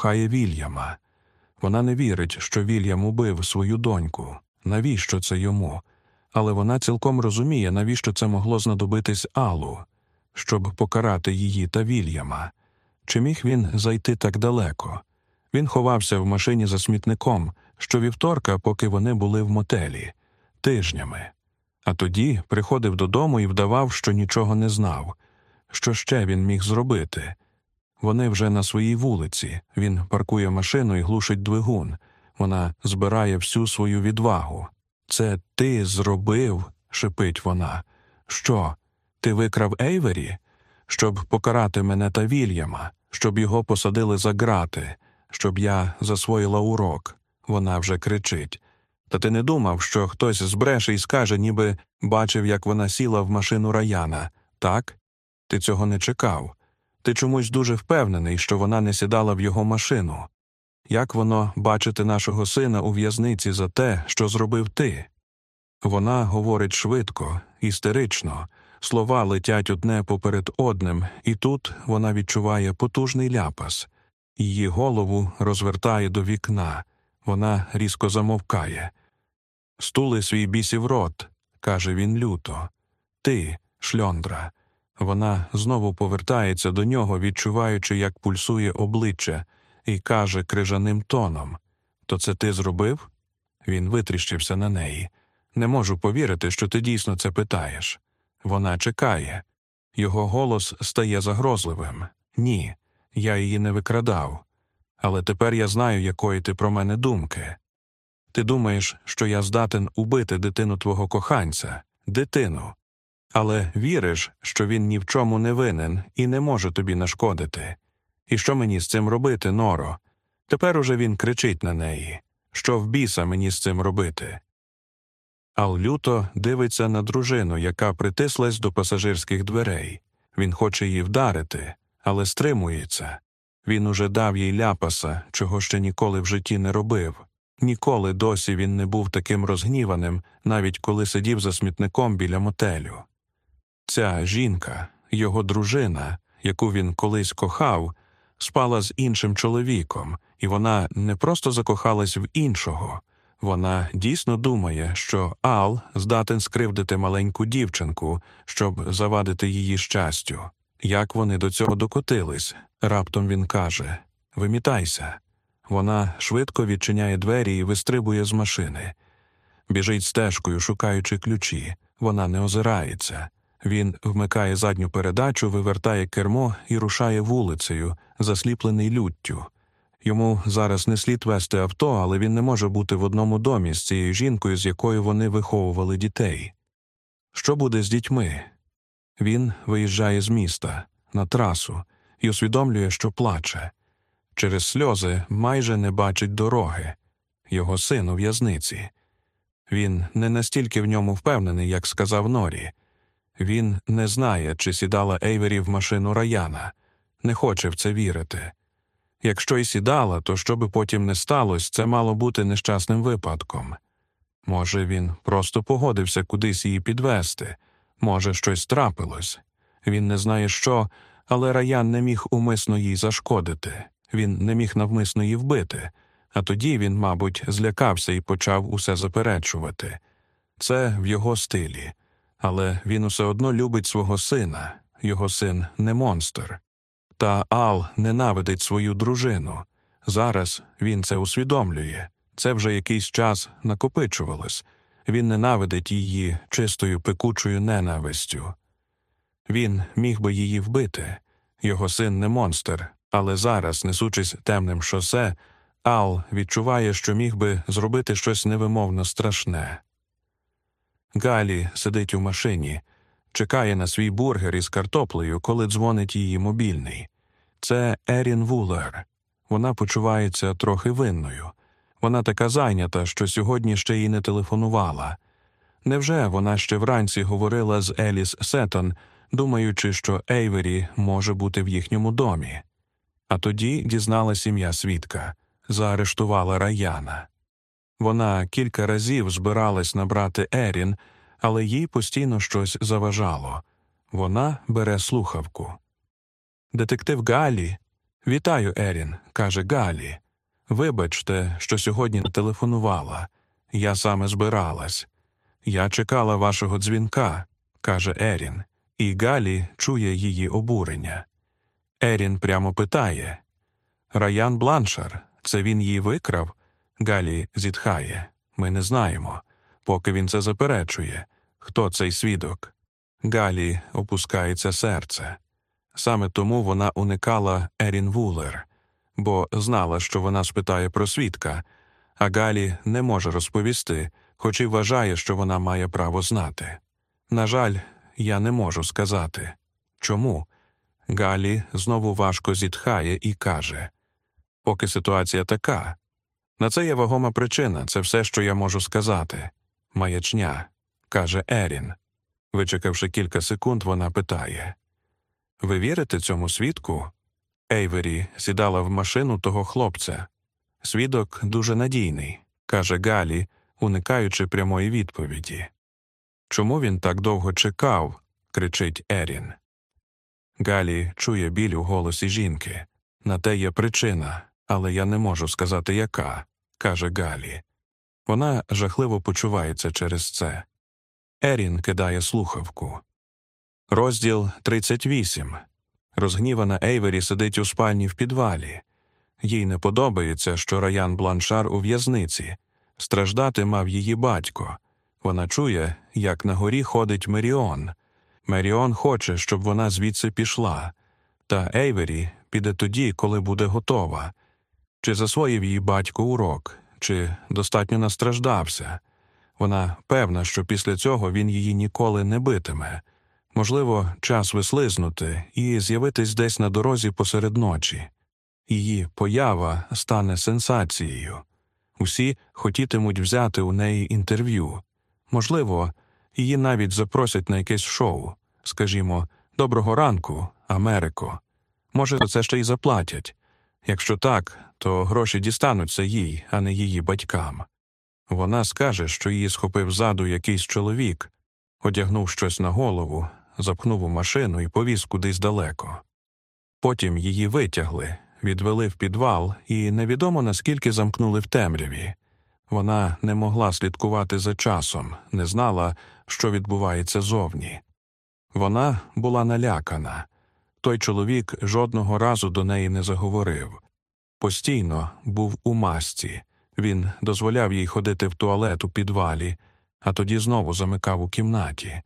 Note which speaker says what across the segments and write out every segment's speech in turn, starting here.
Speaker 1: кохає Вільяма. Вона не вірить, що Вільям убив свою доньку. Навіщо це йому? Але вона цілком розуміє, навіщо це могло знадобитись Аллу, щоб покарати її та Вільяма. Чи міг він зайти так далеко? Він ховався в машині за смітником щовівторка, поки вони були в мотелі, тижнями. А тоді приходив додому і вдавав, що нічого не знав. Що ще він міг зробити? Вони вже на своїй вулиці. Він паркує машину і глушить двигун. Вона збирає всю свою відвагу. Це ти зробив? шипить вона. Що? Ти викрав Ейвері? Щоб покарати мене та Вільяма, щоб його посадили за грати, щоб я засвоїла урок. Вона вже кричить. Та ти не думав, що хтось збреше і скаже, ніби бачив, як вона сіла в машину раяна, так? Ти цього не чекав. Ти чомусь дуже впевнений, що вона не сідала в його машину. Як воно бачити нашого сина у в'язниці за те, що зробив ти? Вона говорить швидко, істерично, слова летять одне поперед одним, і тут вона відчуває потужний ляпас. Її голову розвертає до вікна. Вона різко замовкає. Стули свій бісів рот, каже він люто. Ти, шльондра. Вона знову повертається до нього, відчуваючи, як пульсує обличчя, і каже крижаним тоном То це ти зробив? Він витріщився на неї. Не можу повірити, що ти дійсно це питаєш. Вона чекає. Його голос стає загрозливим. Ні, я її не викрадав. Але тепер я знаю, якої ти про мене думки. Ти думаєш, що я здатен убити дитину твого коханця, дитину, але віриш, що він ні в чому не винен і не може тобі нашкодити. І що мені з цим робити, Норо? Тепер уже він кричить на неї що в біса мені з цим робити. Ал люто дивиться на дружину, яка притислась до пасажирських дверей. Він хоче її вдарити, але стримується. Він уже дав їй ляпаса, чого ще ніколи в житті не робив. Ніколи досі він не був таким розгніваним, навіть коли сидів за смітником біля мотелю. Ця жінка, його дружина, яку він колись кохав, спала з іншим чоловіком, і вона не просто закохалась в іншого. Вона дійсно думає, що Ал здатен скривдити маленьку дівчинку, щоб завадити її щастю. Як вони до цього докотились? Раптом він каже Вимітайся. Вона швидко відчиняє двері і вистрибує з машини. Біжить стежкою, шукаючи ключі. Вона не озирається. Він вмикає задню передачу, вивертає кермо і рушає вулицею, засліплений люттю. Йому зараз не слід вести авто, але він не може бути в одному домі з цією жінкою, з якою вони виховували дітей. Що буде з дітьми? Він виїжджає з міста на трасу і усвідомлює, що плаче. Через сльози майже не бачить дороги, його син у в'язниці. Він не настільки в ньому впевнений, як сказав Норі. Він не знає, чи сідала Ейвері в машину Раяна, не хоче в це вірити. Якщо й сідала, то що би потім не сталося, це мало бути нещасним випадком. Може, він просто погодився кудись її підвести, може, щось трапилось. Він не знає що, але Раян не міг умисно їй зашкодити, він не міг навмисно її вбити, а тоді він, мабуть, злякався і почав усе заперечувати. Це в його стилі, але він усе одно любить свого сина, його син не монстр. Та Ал ненавидить свою дружину. Зараз він це усвідомлює. Це вже якийсь час накопичувалось. Він ненавидить її чистою пекучою ненавистю. Він міг би її вбити. Його син не монстр, але зараз, несучись темним шосе, Ал відчуває, що міг би зробити щось невимовно страшне. Галі сидить у машині, чекає на свій бургер із картоплею, коли дзвонить її мобільний. Це Ерін Вулер. Вона почувається трохи винною. Вона така зайнята, що сьогодні ще й не телефонувала. Невже вона ще вранці говорила з Еліс Сеттон, думаючи, що Ейвері може бути в їхньому домі? А тоді дізнала сім'я свідка, заарештувала Раяна. Вона кілька разів збиралась набрати Ерін, але їй постійно щось заважало. Вона бере слухавку. Детектив Галі, Вітаю, Ерін, каже Галі. Вибачте, що сьогодні не телефонувала. Я саме збиралась. Я чекала вашого дзвінка, каже Ерін, і Галі чує її обурення. Ерін прямо питає Раян Бланшар, це він її викрав? Галі зітхає. Ми не знаємо. Поки він це заперечує. Хто цей свідок? Галі опускається серце. Саме тому вона уникала Ерін Вулер, бо знала, що вона спитає про свідка, а Галі не може розповісти, хоч і вважає, що вона має право знати. На жаль, я не можу сказати. Чому? Галі знову важко зітхає і каже Поки ситуація така. На це є вагома причина, це все, що я можу сказати. Маячня, каже Ерін. Вичекавши кілька секунд, вона питає Ви вірите цьому свідку? Ейвері сідала в машину того хлопця. Свідок дуже надійний, каже Галі, уникаючи прямої відповіді. Чому він так довго чекав? кричить Ерін. Галі чує біль у голосі жінки. На те є причина, але я не можу сказати, яка, каже Галі. Вона жахливо почувається через це. Ерін кидає слухавку. Розділ 38. Розгнівана Ейвері сидить у спальні в підвалі. Їй не подобається, що Раян Бланшар у в'язниці. Страждати мав її батько. Вона чує, як на горі ходить Меріон. Меріон хоче, щоб вона звідси пішла. Та Ейвері піде тоді, коли буде готова. Чи засвоїв її батько урок, чи достатньо настраждався. Вона певна, що після цього він її ніколи не битиме. Можливо, час вислизнути і з'явитись десь на дорозі посеред ночі. Її поява стане сенсацією. Усі хотітимуть взяти у неї інтерв'ю. Можливо, її навіть запросять на якесь шоу, скажімо, Доброго ранку, Америко. Може, за це ще й заплатять. Якщо так, то гроші дістануться їй, а не її батькам. Вона скаже, що її схопив ззаду якийсь чоловік, одягнув щось на голову, запхнув у машину і повіз кудись далеко. Потім її витягли, відвели в підвал і невідомо наскільки замкнули в темряві. Вона не могла слідкувати за часом, не знала, що відбувається зовні. Вона була налякана. Той чоловік жодного разу до неї не заговорив. Постійно був у масці, він дозволяв їй ходити в туалет у підвалі, а тоді знову замикав у кімнаті.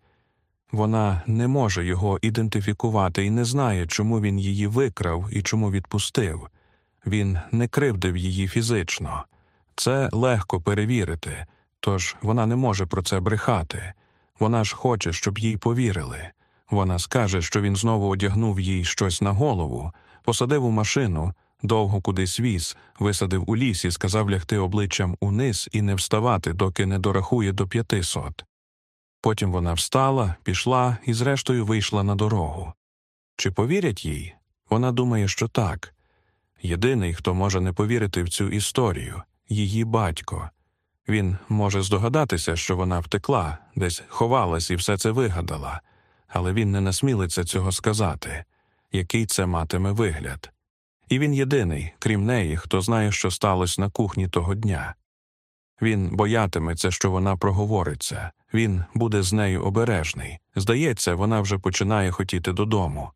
Speaker 1: Вона не може його ідентифікувати і не знає, чому він її викрав і чому відпустив. Він не кривдив її фізично. Це легко перевірити, тож вона не може про це брехати. Вона ж хоче, щоб їй повірили. Вона скаже, що він знову одягнув їй щось на голову, посадив у машину, довго кудись віз, висадив у лісі, сказав лягти обличчям униз і не вставати, доки не дорахує до п'ятисот. Потім вона встала, пішла і, зрештою, вийшла на дорогу. Чи повірять їй? Вона думає, що так. Єдиний, хто може не повірити в цю історію її батько. Він може здогадатися, що вона втекла, десь ховалась і все це вигадала, але він не насмілиться цього сказати, який це матиме вигляд. І він єдиний, крім неї, хто знає, що сталося на кухні того дня. Він боятиметься, що вона проговориться, він буде з нею обережний. Здається, вона вже починає хотіти додому.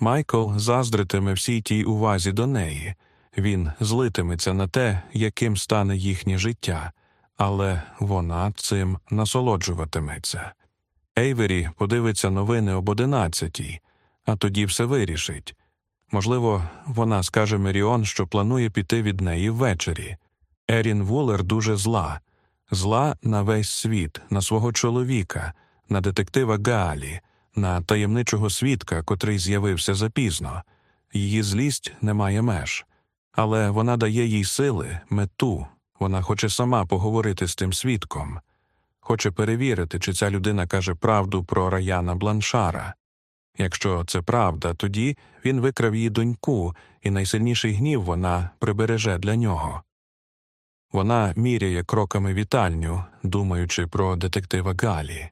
Speaker 1: Майкл заздритиме всій тій увазі до неї, він злитиметься на те, яким стане їхнє життя, але вона цим насолоджуватиметься. Ейвері подивиться новини об одинадцятій, а тоді все вирішить. Можливо, вона скаже Меріон, що планує піти від неї ввечері. Ерін Вулер дуже зла, зла на весь світ, на свого чоловіка, на детектива Гаалі, на таємничого свідка, котрий з'явився запізно. Її злість не має меж. Але вона дає їй сили, мету, вона хоче сама поговорити з тим свідком, хоче перевірити, чи ця людина каже правду про раяна Бланшара. Якщо це правда, тоді він викрав її доньку, і найсильніший гнів вона прибереже для нього. Вона міряє кроками вітальню, думаючи про детектива Галі.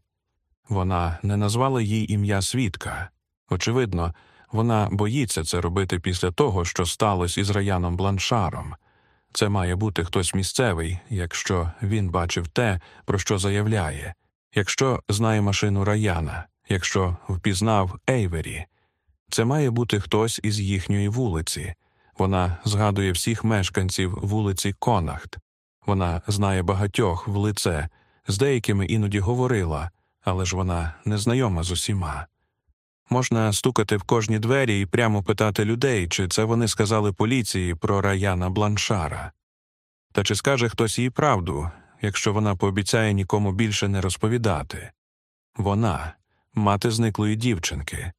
Speaker 1: Вона не назвала їй ім'я свідка. Очевидно, Вона боїться це робити після того, що сталося із Раяном Бланшаром. Це має бути хтось місцевий, якщо він бачив те, про що заявляє, якщо знає машину Раяна, якщо впізнав Ейвері. Це має бути хтось із їхньої вулиці. Вона згадує всіх мешканців вулиці Конахт. Вона знає багатьох в лице, з деякими іноді говорила, але ж вона не знайома з усіма. Можна стукати в кожні двері і прямо питати людей, чи це вони сказали поліції про раяна Бланшара. Та чи скаже хтось їй правду, якщо вона пообіцяє нікому більше не розповідати? Вона, мати зниклої дівчинки.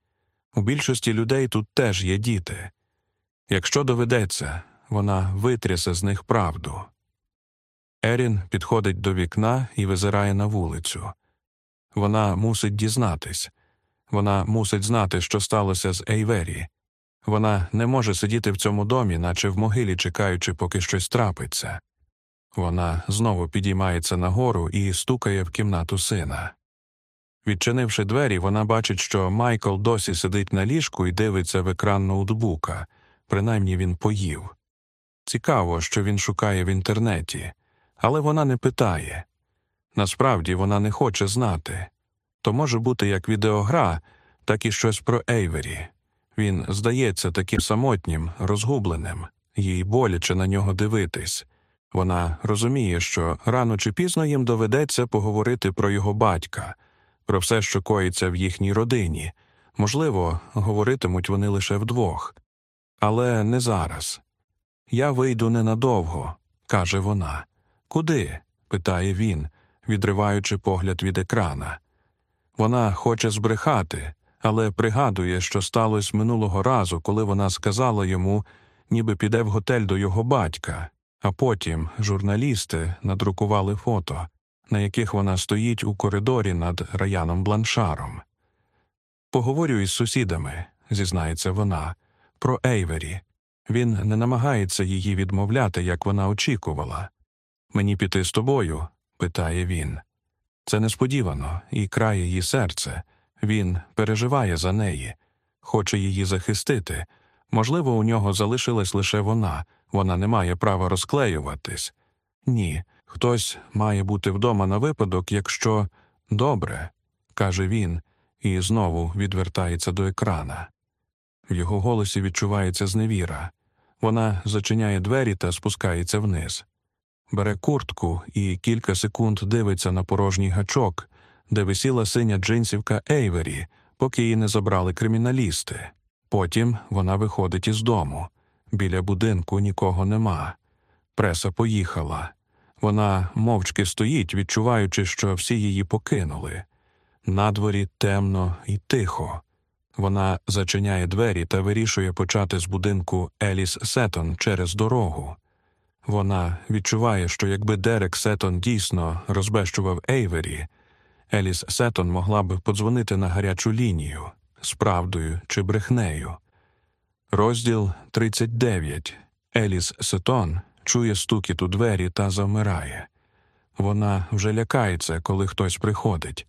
Speaker 1: У більшості людей тут теж є діти. Якщо доведеться, вона витрясе з них правду. Ерін підходить до вікна і визирає на вулицю. Вона мусить дізнатись. Вона мусить знати, що сталося з Ейвері. Вона не може сидіти в цьому домі, наче в могилі, чекаючи, поки щось трапиться. Вона знову підіймається нагору і стукає в кімнату сина. Відчинивши двері, вона бачить, що Майкл досі сидить на ліжку і дивиться в екран ноутбука, принаймні він поїв. Цікаво, що він шукає в інтернеті, але вона не питає. Насправді вона не хоче знати. То може бути як відеогра, так і щось про Ейвері. Він здається таким самотнім, розгубленим, їй боляче на нього дивитись. Вона розуміє, що рано чи пізно їм доведеться поговорити про його батька, про все, що коїться в їхній родині. Можливо, говоритимуть вони лише вдвох. Але не зараз. Я вийду ненадовго, каже вона. Куди? питає він, відриваючи погляд від екрана. Вона хоче збрехати, але пригадує, що сталося минулого разу, коли вона сказала йому, ніби піде в готель до його батька, а потім журналісти надрукували фото, на яких вона стоїть у коридорі над раяном Бланшаром. Поговорю із сусідами, зізнається вона, про Ейвері. Він не намагається її відмовляти, як вона очікувала. Мені піти з тобою? питає він. Це несподівано і крає її серце. Він переживає за неї, хоче її захистити. Можливо, у нього залишилась лише вона, вона не має права розклеюватись. Ні, хтось має бути вдома на випадок, якщо добре, каже він, і знову відвертається до екрана. В його голосі відчувається зневіра. Вона зачиняє двері та спускається вниз бере куртку і кілька секунд дивиться на порожній гачок, де висіла синя джинсівка Ейвері, поки її не забрали криміналісти. Потім вона виходить із дому. Біля будинку нікого нема. Преса поїхала. Вона мовчки стоїть, відчуваючи, що всі її покинули. Надворі темно і тихо. Вона зачиняє двері та вирішує почати з будинку Еліс Сетон через дорогу. Вона відчуває, що якби Дерек Сетон дійсно розбещував Ейвері, Еліс Сетон могла б подзвонити на гарячу лінію з правдою чи брехнею. Розділ 39. Еліс Сетон чує стукіт у двері та завмирає. Вона вже лякається, коли хтось приходить.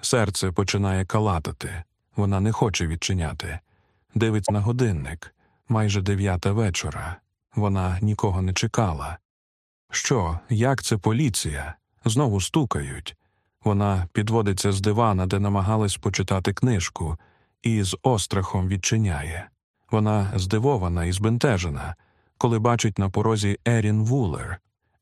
Speaker 1: Серце починає калатати. Вона не хоче відчиняти. Дивиться на годинник майже дев'ята вечора. Вона нікого не чекала. Що, як це поліція? Знову стукають. Вона підводиться з дивана, де намагалась почитати книжку, і з острахом відчиняє. Вона здивована і збентежена, коли бачить на порозі Ерін Вулер.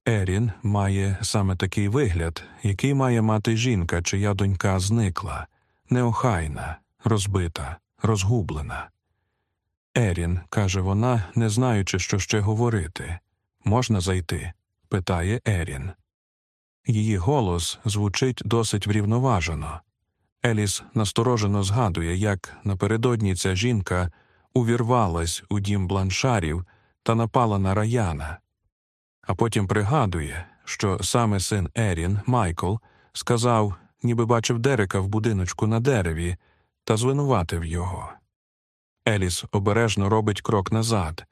Speaker 1: Ерін має саме такий вигляд, який має мати жінка, чия донька зникла, неохайна, розбита, розгублена. Ерін, каже вона, не знаючи, що ще говорити. Можна зайти? питає Ерін. Її голос звучить досить врівноважено. Еліс насторожено згадує, як напередодні ця жінка увірвалась у дім бланшарів та напала на раяна, а потім пригадує, що саме син Ерін, Майкл, сказав, ніби бачив Дерека в будиночку на дереві, та звинуватив його. Еліс обережно робить крок назад.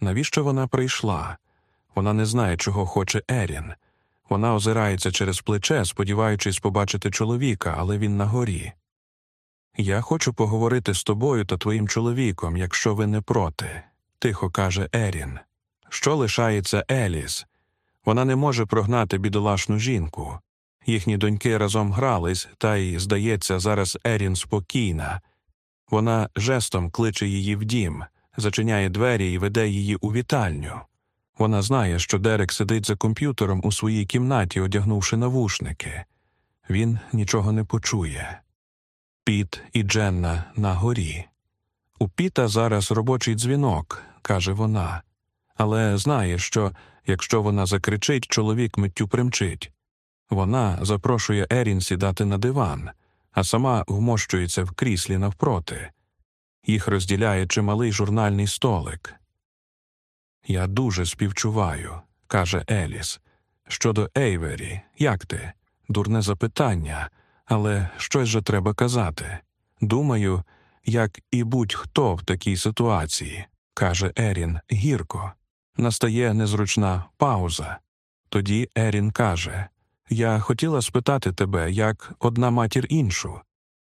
Speaker 1: Навіщо вона прийшла? Вона не знає, чого хоче Ерін. Вона озирається через плече, сподіваючись побачити чоловіка, але він на горі. Я хочу поговорити з тобою та твоїм чоловіком, якщо ви не проти, тихо каже Ерін. Що лишається Еліс? Вона не може прогнати бідолашну жінку. Їхні доньки разом грались, та й, здається, зараз Ерін спокійна. Вона жестом кличе її в дім, зачиняє двері і веде її у вітальню. Вона знає, що Дерек сидить за комп'ютером у своїй кімнаті, одягнувши навушники. Він нічого не почує. Піт і Дженна на горі. У Піта зараз робочий дзвінок, каже вона, але знає, що якщо вона закричить, чоловік миттю примчить. Вона запрошує Ерін сідати на диван, а сама вмощується в кріслі навпроти. Їх розділяє чималий журнальний столик. Я дуже співчуваю, каже Еліс. Щодо Ейвері, як ти? Дурне запитання, але щось же треба казати. Думаю, як і будь-хто в такій ситуації, каже Ерін гірко. Настає незручна пауза. Тоді Ерін каже Я хотіла спитати тебе, як одна матір іншу.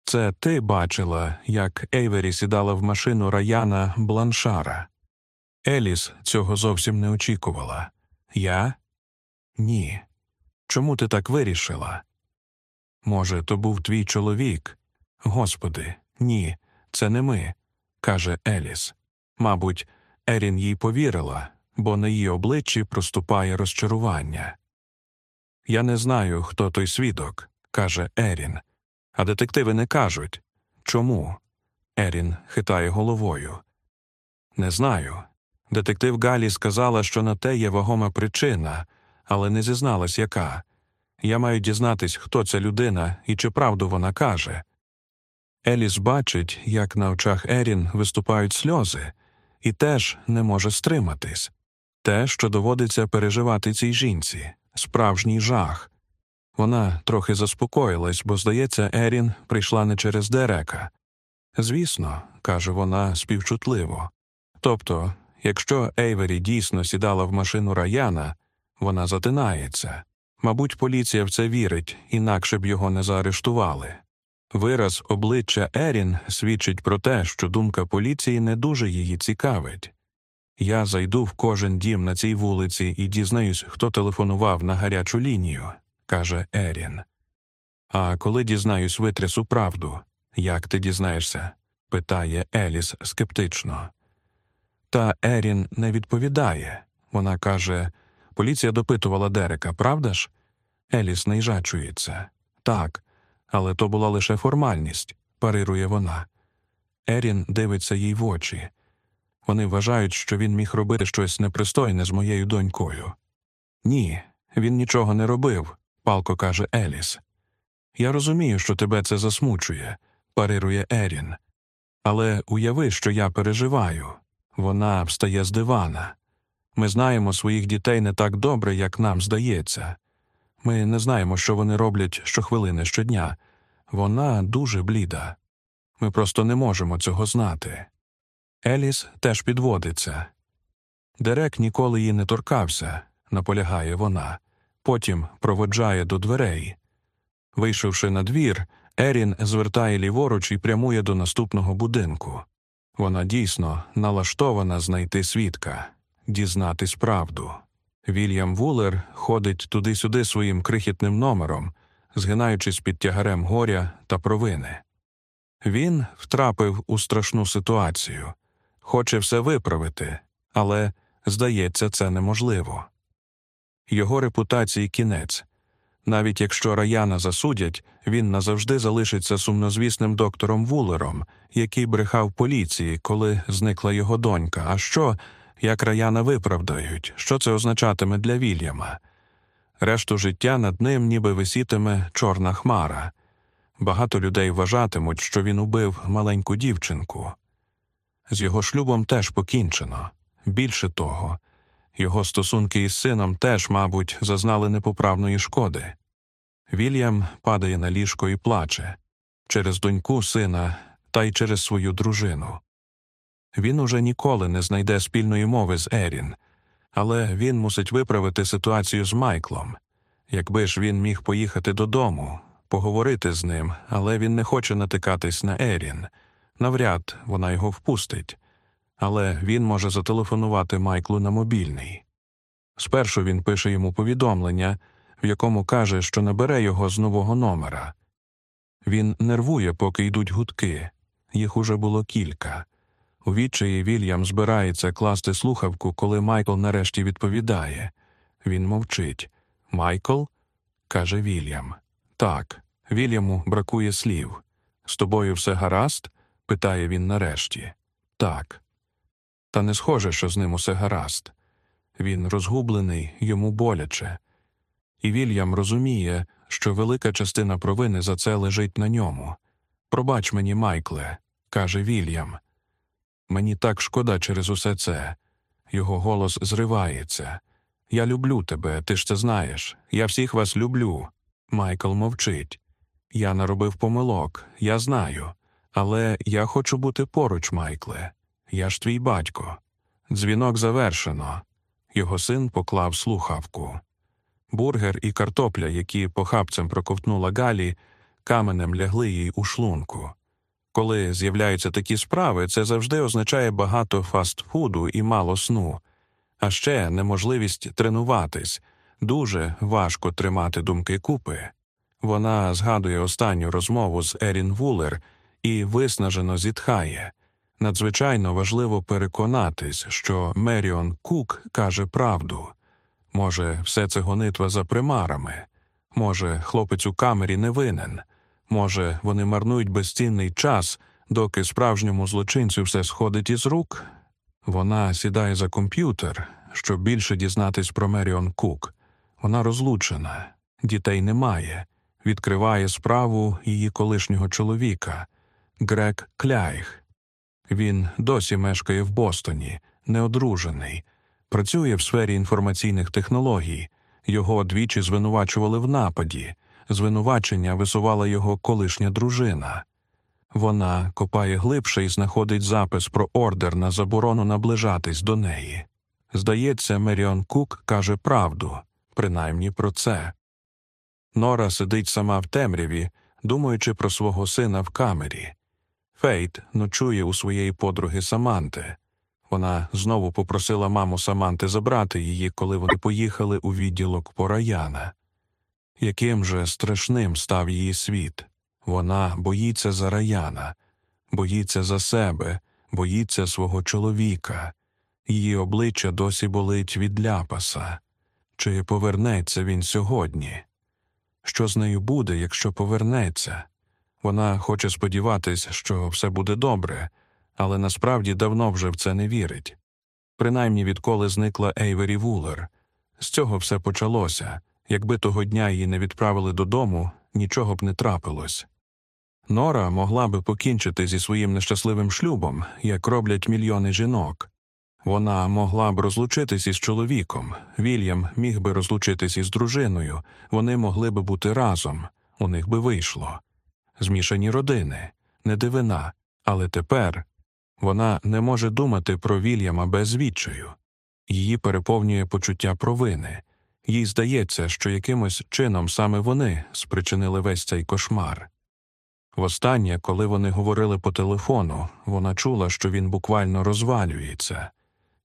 Speaker 1: Це ти бачила, як Ейвері сідала в машину Раяна Бланшара. Еліс цього зовсім не очікувала. Я? Ні. Чому ти так вирішила? Може, то був твій чоловік? Господи, ні, це не ми, каже Еліс. Мабуть, Ерін їй повірила, бо на її обличчі проступає розчарування. Я не знаю, хто той свідок, каже Ерін. А детективи не кажуть. Чому? Ерін хитає головою. Не знаю. Детектив Галі сказала, що на те є вагома причина, але не зізналась, яка. Я маю дізнатись, хто ця людина і чи правду вона каже. Еліс бачить, як на очах Ерін виступають сльози, і теж не може стриматись те, що доводиться переживати цій жінці, справжній жах. Вона трохи заспокоїлась, бо, здається, Ерін прийшла не через Дерека. Звісно, каже вона співчутливо. Тобто, якщо Ейвері дійсно сідала в машину Раяна, вона затинається. Мабуть, поліція в це вірить, інакше б його не заарештували. Вираз обличчя Ерін свідчить про те, що думка поліції не дуже її цікавить. Я зайду в кожен дім на цій вулиці і дізнаюсь, хто телефонував на гарячу лінію, каже Ерін. А коли дізнаюсь, витрясу правду. Як ти дізнаєшся? питає Еліс скептично. Та Ерін не відповідає. Вона каже Поліція допитувала Дерека, правда ж? Еліс найжачується. Так, але то була лише формальність, парирує вона. Ерін дивиться їй в очі. Вони вважають, що він міг робити щось непристойне з моєю донькою. Ні, він нічого не робив, палко каже Еліс. Я розумію, що тебе це засмучує, парирує Ерін. Але уяви, що я переживаю. Вона встає з дивана. Ми знаємо своїх дітей не так добре, як нам здається. Ми не знаємо, що вони роблять щохвилини щодня. Вона дуже бліда. Ми просто не можемо цього знати. Еліс теж підводиться. Дерек ніколи її не торкався, наполягає вона, потім проводжає до дверей. Вийшовши на двір, Ерін звертає ліворуч і прямує до наступного будинку. Вона дійсно налаштована знайти свідка, дізнатись правду. Вільям Вулер ходить туди-сюди своїм крихітним номером, згинаючись під тягарем горя та провини. Він втрапив у страшну ситуацію, хоче все виправити, але, здається, це неможливо. Його репутації кінець. Навіть якщо раяна засудять, він назавжди залишиться сумнозвісним доктором Вулером, який брехав поліції, коли зникла його донька. А що, як раяна виправдають, що це означатиме для Вільяма? Решту життя над ним ніби висітиме чорна хмара. Багато людей вважатимуть, що він убив маленьку дівчинку. З його шлюбом теж покінчено. Більше того, його стосунки із сином теж, мабуть, зазнали непоправної шкоди. Вільям падає на ліжко і плаче через доньку сина та й через свою дружину. Він уже ніколи не знайде спільної мови з Ерін, але він мусить виправити ситуацію з Майклом. Якби ж він міг поїхати додому, поговорити з ним, але він не хоче натикатись на Ерін. Навряд вона його впустить. Але він може зателефонувати Майклу на мобільний. Спершу він пише йому повідомлення, в якому каже, що набере його з нового номера. Він нервує, поки йдуть гудки. Їх уже було кілька. У відчаї Вільям збирається класти слухавку, коли Майкл нарешті відповідає. Він мовчить. Майкл? каже Вільям. Так, Вільяму бракує слів. З тобою все гаразд? питає він нарешті. Так. Та не схоже, що з ним усе гаразд. Він розгублений, йому боляче. І Вільям розуміє, що велика частина провини за це лежить на ньому. Пробач мені, Майкле, каже Вільям. Мені так шкода через усе це. Його голос зривається. Я люблю тебе, ти ж це знаєш. Я всіх вас люблю. Майкл мовчить. Я наробив помилок, я знаю. Але я хочу бути поруч, Майкле. Я ж твій батько. Дзвінок завершено. Його син поклав слухавку. Бургер і картопля, які похапцем проковтнула Галі, каменем лягли їй у шлунку. Коли з'являються такі справи, це завжди означає багато фастфуду і мало сну, а ще неможливість тренуватись дуже важко тримати думки купи. Вона згадує останню розмову з Ерін Вулер і виснажено зітхає. Надзвичайно важливо переконатись, що Меріон Кук каже правду. Може, все це гонитва за примарами, може, хлопець у камері не винен, може, вони марнують безцінний час, доки справжньому злочинцю все сходить із рук. Вона сідає за комп'ютер, щоб більше дізнатись про Меріон Кук. Вона розлучена, дітей немає, відкриває справу її колишнього чоловіка Грег Кляйх. Він досі мешкає в Бостоні, неодружений, працює в сфері інформаційних технологій. Його двічі звинувачували в нападі. Звинувачення висувала його колишня дружина. Вона копає глибше і знаходить запис про ордер на заборону наближатись до неї. Здається, Меріон Кук каже правду, принаймні про це. Нора сидить сама в темряві, думаючи про свого сина в камері. Фейт ночує у своєї подруги Саманти. Вона знову попросила маму Саманти забрати її, коли вони поїхали у відділок по Раяна. Яким же страшним став її світ? Вона боїться за раяна, боїться за себе, боїться свого чоловіка. Її обличчя досі болить від ляпаса. Чи повернеться він сьогодні? Що з нею буде, якщо повернеться? Вона хоче сподіватись, що все буде добре, але насправді давно вже в це не вірить. Принаймні відколи зникла Ейвері Вулер. З цього все почалося. Якби того дня її не відправили додому, нічого б не трапилось. Нора могла би покінчити зі своїм нещасливим шлюбом, як роблять мільйони жінок. Вона могла б розлучитись із чоловіком, Вільям міг би розлучитись із дружиною, вони могли би бути разом, у них би вийшло. Змішані родини, не дивина, але тепер вона не може думати про Вільяма без відчаю. Її переповнює почуття провини. Їй здається, що якимось чином саме вони спричинили весь цей кошмар. Востаннє, коли вони говорили по телефону, вона чула, що він буквально розвалюється.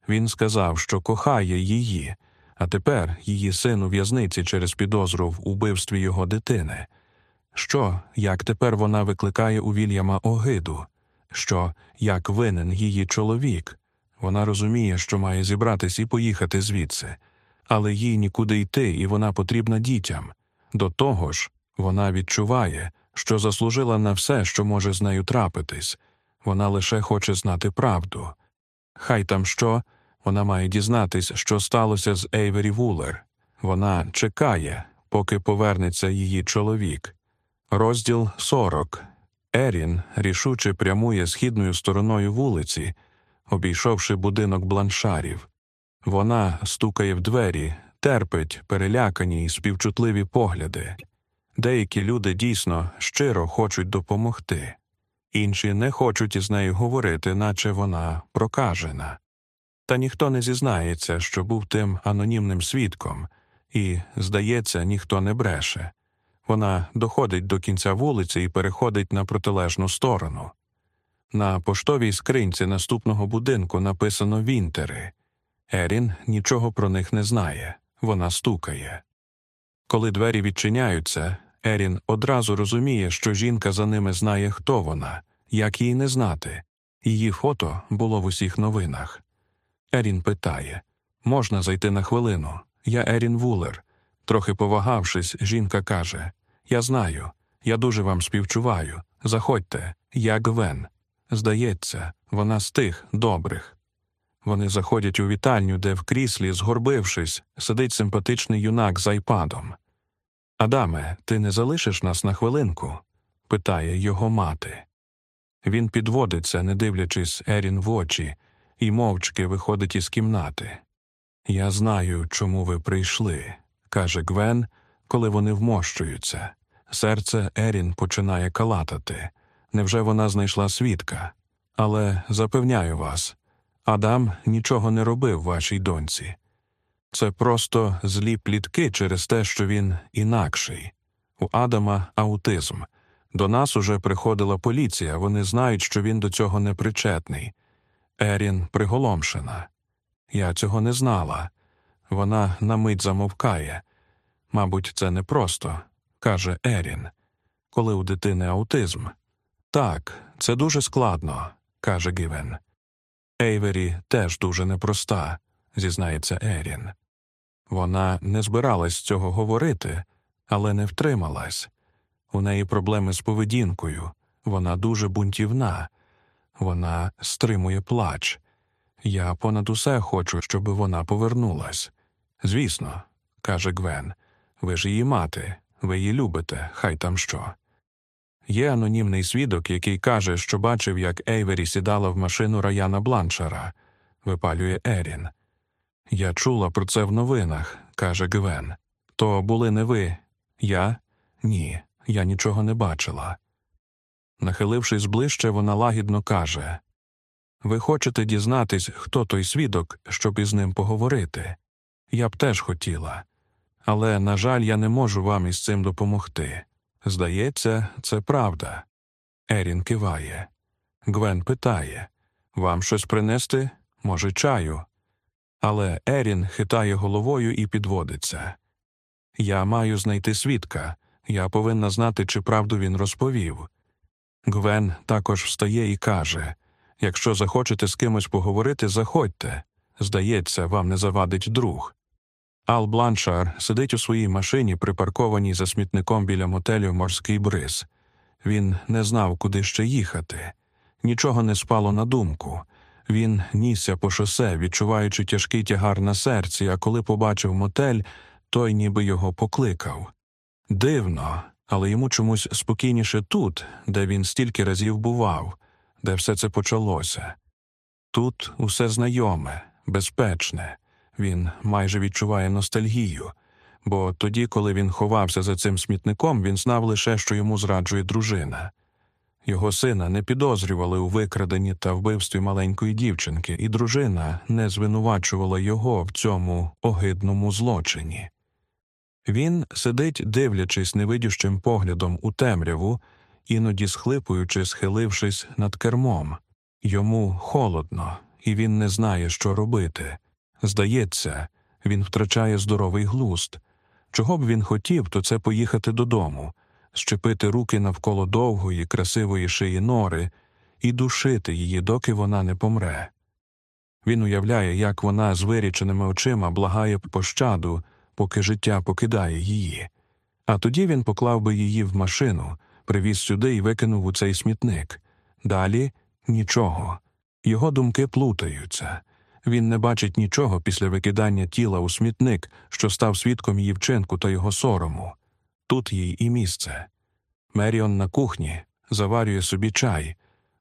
Speaker 1: Він сказав, що кохає її, а тепер її син у в'язниці через підозру в убивстві його дитини. Що, як тепер вона викликає у Вільяма огиду? Що, як винен її чоловік? Вона розуміє, що має зібратись і поїхати звідси, але їй нікуди йти, і вона потрібна дітям. До того ж, вона відчуває, що заслужила на все, що може з нею трапитись. Вона лише хоче знати правду. Хай там що, вона має дізнатись, що сталося з Ейвері Вулер. Вона чекає, поки повернеться її чоловік. Розділ 40. Ерін рішуче прямує східною стороною вулиці, обійшовши будинок бланшарів. Вона стукає в двері, терпить перелякані й співчутливі погляди. Деякі люди дійсно щиро хочуть допомогти, інші не хочуть із нею говорити, наче вона прокажена. Та ніхто не зізнається, що був тим анонімним свідком, і, здається, ніхто не бреше. Вона доходить до кінця вулиці і переходить на протилежну сторону. На поштовій скринці наступного будинку написано Вінтери. Ерін нічого про них не знає, вона стукає. Коли двері відчиняються, Ерін одразу розуміє, що жінка за ними знає, хто вона, як її не знати. Її фото було в усіх новинах. Ерін питає можна зайти на хвилину? Я Ерін Вулер. Трохи повагавшись, жінка каже Я знаю, я дуже вам співчуваю. Заходьте, я Гвен. Здається, вона з тих добрих. Вони заходять у вітальню, де в кріслі, згорбившись, сидить симпатичний юнак з айпадом. Адаме, ти не залишиш нас на хвилинку? питає його мати. Він підводиться, не дивлячись Ерін в очі, і мовчки виходить із кімнати. Я знаю, чому ви прийшли, каже Гвен, коли вони вмощуються. Серце Ерін починає калатати. Невже вона знайшла свідка? Але запевняю вас, Адам нічого не робив вашій доньці. Це просто злі плітки через те, що він інакший. У Адама аутизм. До нас уже приходила поліція, вони знають, що він до цього не причетний. Ерін приголомшена. Я цього не знала. Вона на мить замовкає. Мабуть, це непросто, каже Ерін. Коли у дитини аутизм. Так, це дуже складно, каже Гівен. Ейвері теж дуже непроста, зізнається Ерін. Вона не збиралась цього говорити, але не втрималась. У неї проблеми з поведінкою, вона дуже бунтівна, вона стримує плач. Я понад усе хочу, щоб вона повернулась. Звісно, каже Гвен, ви ж її мати, ви її любите, хай там що. Є анонімний свідок, який каже, що бачив, як Ейвері сідала в машину Раяна Бланшара, випалює Ерін. Я чула про це в новинах, каже Гвен. То були не ви. Я? Ні, я нічого не бачила. Нахилившись ближче, вона лагідно каже Ви хочете дізнатись, хто той свідок, щоб із ним поговорити? Я б теж хотіла. Але, на жаль, я не можу вам із цим допомогти. Здається, це правда. Ерін киває. Гвен питає Вам щось принести? Може, чаю? Але Ерін хитає головою і підводиться. Я маю знайти свідка. Я повинна знати, чи правду він розповів. Гвен також встає і каже Якщо захочете з кимось поговорити, заходьте. Здається, вам не завадить друг. Ал Бланшар сидить у своїй машині, припаркованій за смітником біля мотелю морський бриз. Він не знав, куди ще їхати. Нічого не спало на думку. Він нісся по шосе, відчуваючи тяжкий тягар на серці, а коли побачив мотель, той ніби його покликав. Дивно, але йому чомусь спокійніше тут, де він стільки разів бував, де все це почалося. Тут усе знайоме, безпечне. Він майже відчуває ностальгію, бо тоді, коли він ховався за цим смітником, він знав лише, що йому зраджує дружина. Його сина не підозрювали у викраденні та вбивстві маленької дівчинки, і дружина не звинувачувала його в цьому огидному злочині. Він сидить, дивлячись невидющим поглядом у темряву, іноді схлипуючи, схилившись над кермом. Йому холодно, і він не знає, що робити. Здається, він втрачає здоровий глузд. Чого б він хотів, то це поїхати додому, щепити руки навколо довгої, красивої шиї нори і душити її, доки вона не помре. Він уявляє, як вона з виріченими очима благає пощаду, поки життя покидає її. А тоді він поклав би її в машину, привіз сюди і викинув у цей смітник. Далі нічого. Його думки плутаються. Він не бачить нічого після викидання тіла у смітник, що став свідком її вчинку та його сорому. Тут їй і місце. Меріон на кухні заварює собі чай.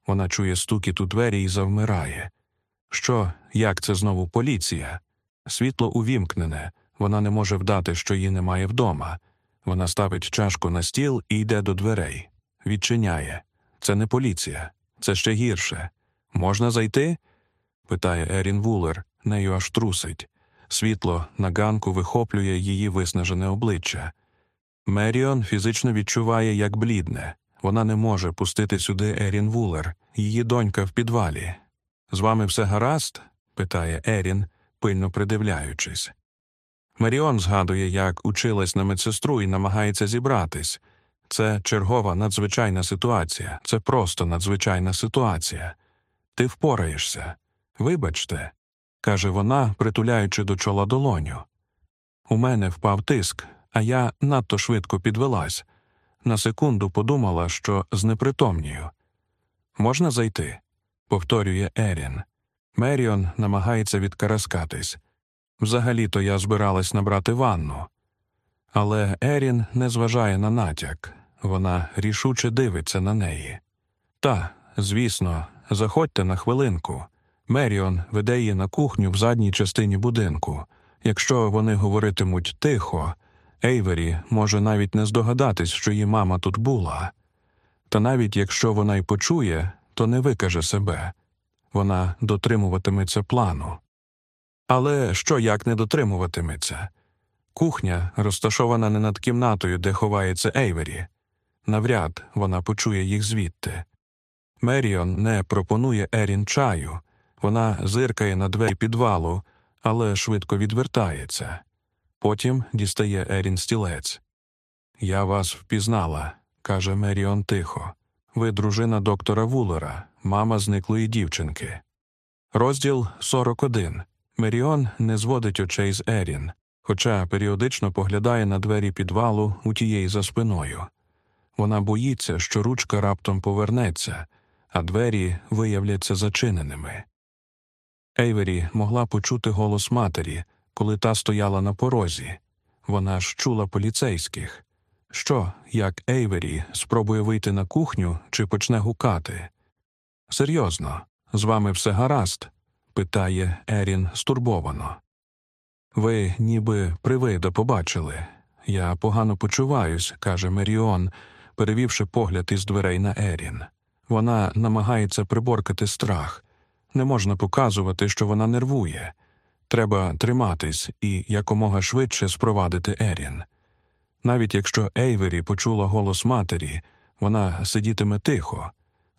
Speaker 1: Вона чує стукіт у двері і завмирає. Що, як це знову поліція? Світло увімкнене, вона не може вдати, що її немає вдома. Вона ставить чашку на стіл і йде до дверей. Відчиняє. Це не поліція, це ще гірше. Можна зайти? Питає Ерін Вулер, нею аж трусить. Світло на ганку вихоплює її виснажене обличчя. Меріон фізично відчуває, як блідне. Вона не може пустити сюди Ерін Вулер, її донька в підвалі. З вами все гаразд? питає Ерін, пильно придивляючись. Маріон згадує, як училась на медсестру і намагається зібратись. Це чергова надзвичайна ситуація, це просто надзвичайна ситуація. Ти впораєшся. Вибачте, каже вона, притуляючи до чола долоню. У мене впав тиск, а я надто швидко підвелась. На секунду подумала, що знепритомнію. Можна зайти? повторює Ерін. Меріон намагається відкараскатись. Взагалі-то я збиралась набрати ванну. Але Ерін не зважає на натяк, вона рішуче дивиться на неї. Та, звісно, заходьте на хвилинку. Меріон веде її на кухню в задній частині будинку. Якщо вони говоритимуть тихо, Ейвері може навіть не здогадатись, що її мама тут була. Та навіть якщо вона й почує, то не викаже себе вона дотримуватиметься плану. Але що як не дотримуватиметься? Кухня розташована не над кімнатою, де ховається Ейвері. Навряд вона почує їх звідти. Меріон не пропонує Ерін чаю, вона зиркає на двері підвалу, але швидко відвертається. Потім дістає Ерін стілець. Я вас впізнала, каже Меріон тихо. Ви дружина доктора Вулера, мама зниклої дівчинки. Розділ 41. Меріон не зводить очей з Ерін, хоча періодично поглядає на двері підвалу у тієї за спиною. Вона боїться, що ручка раптом повернеться, а двері виявляться зачиненими. Ейвері могла почути голос матері, коли та стояла на порозі. Вона ж чула поліцейських. Що, як Ейвері спробує вийти на кухню чи почне гукати? Серйозно, з вами все гаразд? питає Ерін стурбовано. Ви ніби привида побачили. Я погано почуваюсь, каже Меріон, перевівши погляд із дверей на Ерін. Вона намагається приборкати страх. Не можна показувати, що вона нервує. Треба триматись і якомога швидше спровадити Ерін. Навіть якщо Ейвері почула голос матері, вона сидітиме тихо,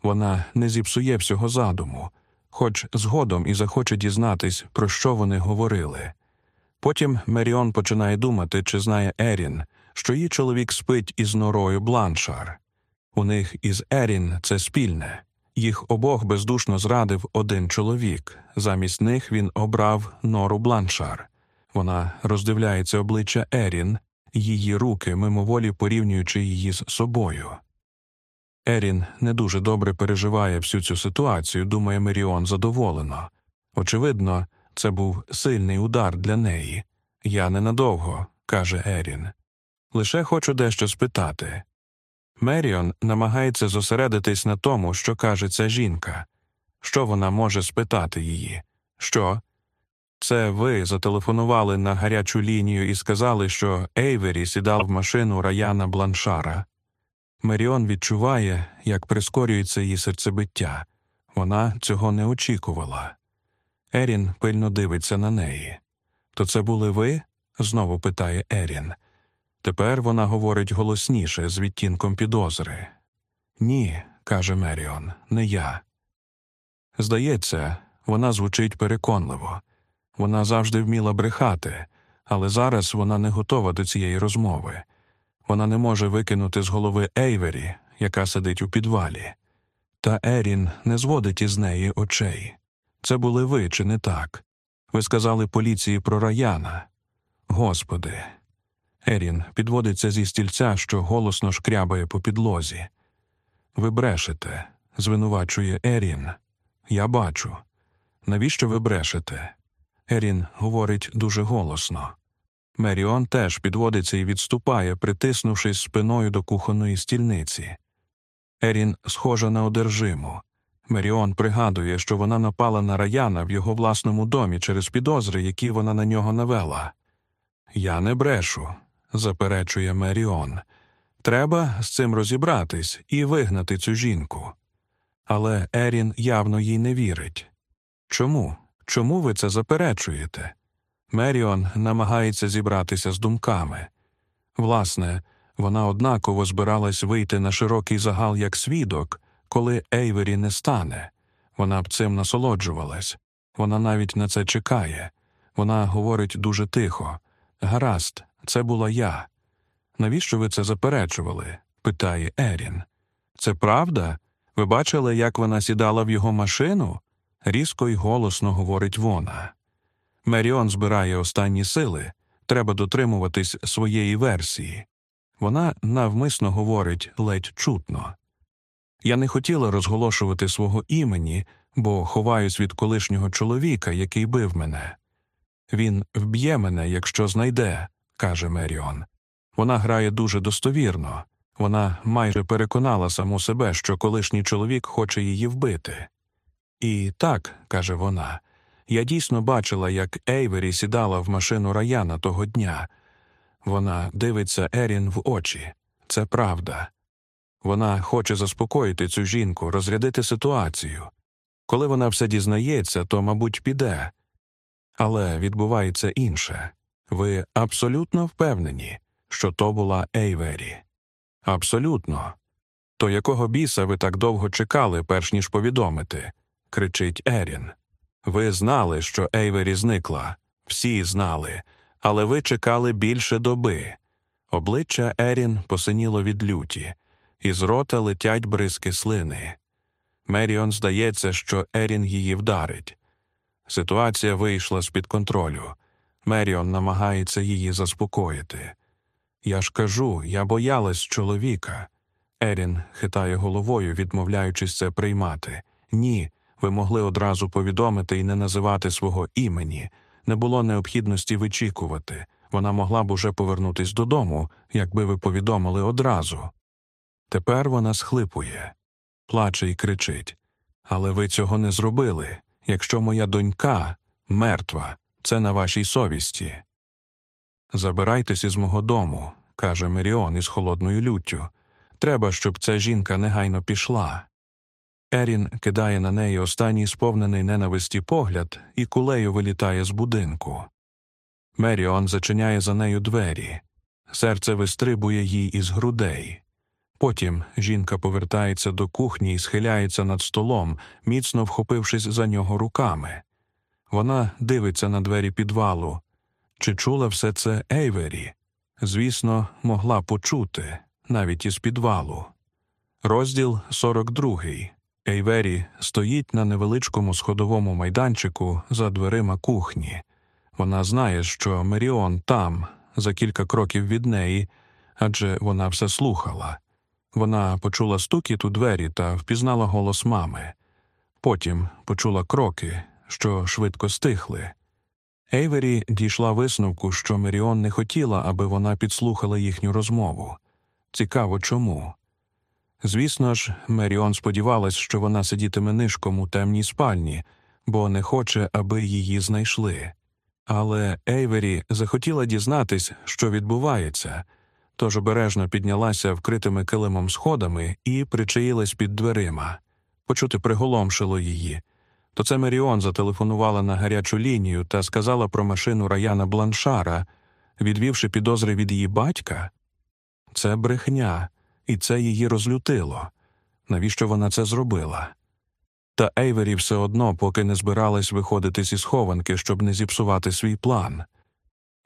Speaker 1: вона не зіпсує всього задуму, хоч згодом і захоче дізнатись, про що вони говорили. Потім Меріон починає думати, чи знає Ерін, що її чоловік спить із норою Бланшар. У них із Ерін це спільне. Їх обох бездушно зрадив один чоловік. Замість них він обрав нору Бланшар. Вона роздивляється обличчя Ерін, її руки, мимоволі порівнюючи її з собою. Ерін не дуже добре переживає всю цю ситуацію, думає Меріон задоволено. Очевидно, це був сильний удар для неї. Я ненадовго, каже Ерін. Лише хочу дещо спитати. Меріон намагається зосередитись на тому, що каже ця жінка. Що вона може спитати її? Що? Це ви зателефонували на гарячу лінію і сказали, що Ейвері сідав в машину Раяна Бланшара. Меріон відчуває, як прискорюється її серцебиття. Вона цього не очікувала. Ерін пильно дивиться на неї. То це були ви? знову питає Ерін. Тепер вона говорить голосніше, з відтінком підозри. Ні, каже Меріон, не я. Здається, вона звучить переконливо. Вона завжди вміла брехати, але зараз вона не готова до цієї розмови. Вона не може викинути з голови Ейвері, яка сидить у підвалі. Та Ерін не зводить із неї очей. Це були ви, чи не так? Ви сказали поліції про Раяна. Господи. Ерін підводиться зі стільця, що голосно шкрябає по підлозі. Ви брешете, звинувачує Ерін. Я бачу. Навіщо ви брешете? Ерін говорить дуже голосно. Меріон теж підводиться і відступає, притиснувшись спиною до кухонної стільниці. Ерін схожа на одержиму. Меріон пригадує, що вона напала на раяна в його власному домі через підозри, які вона на нього навела. Я не брешу, заперечує Меріон. Треба з цим розібратись і вигнати цю жінку. Але Ерін явно їй не вірить. Чому? Чому ви це заперечуєте? Меріон намагається зібратися з думками. Власне, Вона однаково збиралась вийти на широкий загал як свідок, коли Ейвері не стане. Вона б цим насолоджувалась. Вона навіть на це чекає. Вона говорить дуже тихо. Гаразд, це була я. Навіщо ви це заперечували? питає Ерін. Це правда? Ви бачили, як вона сідала в його машину? різко й голосно говорить вона. Меріон збирає останні сили. Треба дотримуватись своєї версії. Вона навмисно говорить ледь чутно. Я не хотіла розголошувати свого імені, бо ховаюсь від колишнього чоловіка, який бив мене. Він вб'є мене, якщо знайде, каже Меріон. Вона грає дуже достовірно. Вона майже переконала саму себе, що колишній чоловік хоче її вбити. І так, каже вона, я дійсно бачила, як Ейвері сідала в машину Раяна того дня. Вона дивиться Ерін в очі. Це правда. Вона хоче заспокоїти цю жінку, розрядити ситуацію. Коли вона все дізнається, то, мабуть, піде. Але відбувається інше. Ви абсолютно впевнені, що то була Ейвері. Абсолютно. То якого біса ви так довго чекали, перш ніж повідомити? кричить Ерін. Ви знали, що Ейвері зникла. Всі знали, але ви чекали більше доби. Обличчя Ерін посиніло від люті, із рота летять бризки слини. Меріон здається, що Ерін її вдарить. Ситуація вийшла з під контролю. Меріон намагається її заспокоїти. Я ж кажу, я боялась чоловіка. Ерін хитає головою, відмовляючись це приймати. Ні, ви могли одразу повідомити і не називати свого імені. Не було необхідності вичікувати. Вона могла б уже повернутись додому, якби ви повідомили одразу. Тепер вона схлипує, плаче і кричить. Але ви цього не зробили. Якщо моя донька мертва, це на вашій совісті. Забирайтесь із мого дому, каже Меріон із холодною люттю. Треба, щоб ця жінка негайно пішла. Ерін кидає на неї останній сповнений ненависті погляд і кулею вилітає з будинку. Меріон зачиняє за нею двері. Серце вистрибує їй із грудей. Потім жінка повертається до кухні і схиляється над столом, міцно вхопившись за нього руками. Вона дивиться на двері підвалу. Чи чула все це Ейвері? Звісно, могла почути, навіть із підвалу. Розділ 42. Ейвері стоїть на невеличкому сходовому майданчику за дверима кухні. Вона знає, що Меріон там, за кілька кроків від неї, адже вона все слухала. Вона почула стукіт у двері та впізнала голос мами. Потім почула кроки, що швидко стихли. Ейвері дійшла висновку, що Меріон не хотіла, аби вона підслухала їхню розмову. Цікаво чому. Звісно ж, Меріон сподівалась, що вона сидітиме нишком у темній спальні, бо не хоче, аби її знайшли. Але Ейвері захотіла дізнатись, що відбувається, тож обережно піднялася вкритими килимом сходами і причаїлась під дверима. Почути приголомшило її. То це Меріон зателефонувала на гарячу лінію та сказала про машину Раяна Бланшара, відвівши підозри від її батька. Це брехня і це її розлютило. Навіщо вона це зробила? Та Ейвері все одно поки не збиралась виходити зі схованки, щоб не зіпсувати свій план.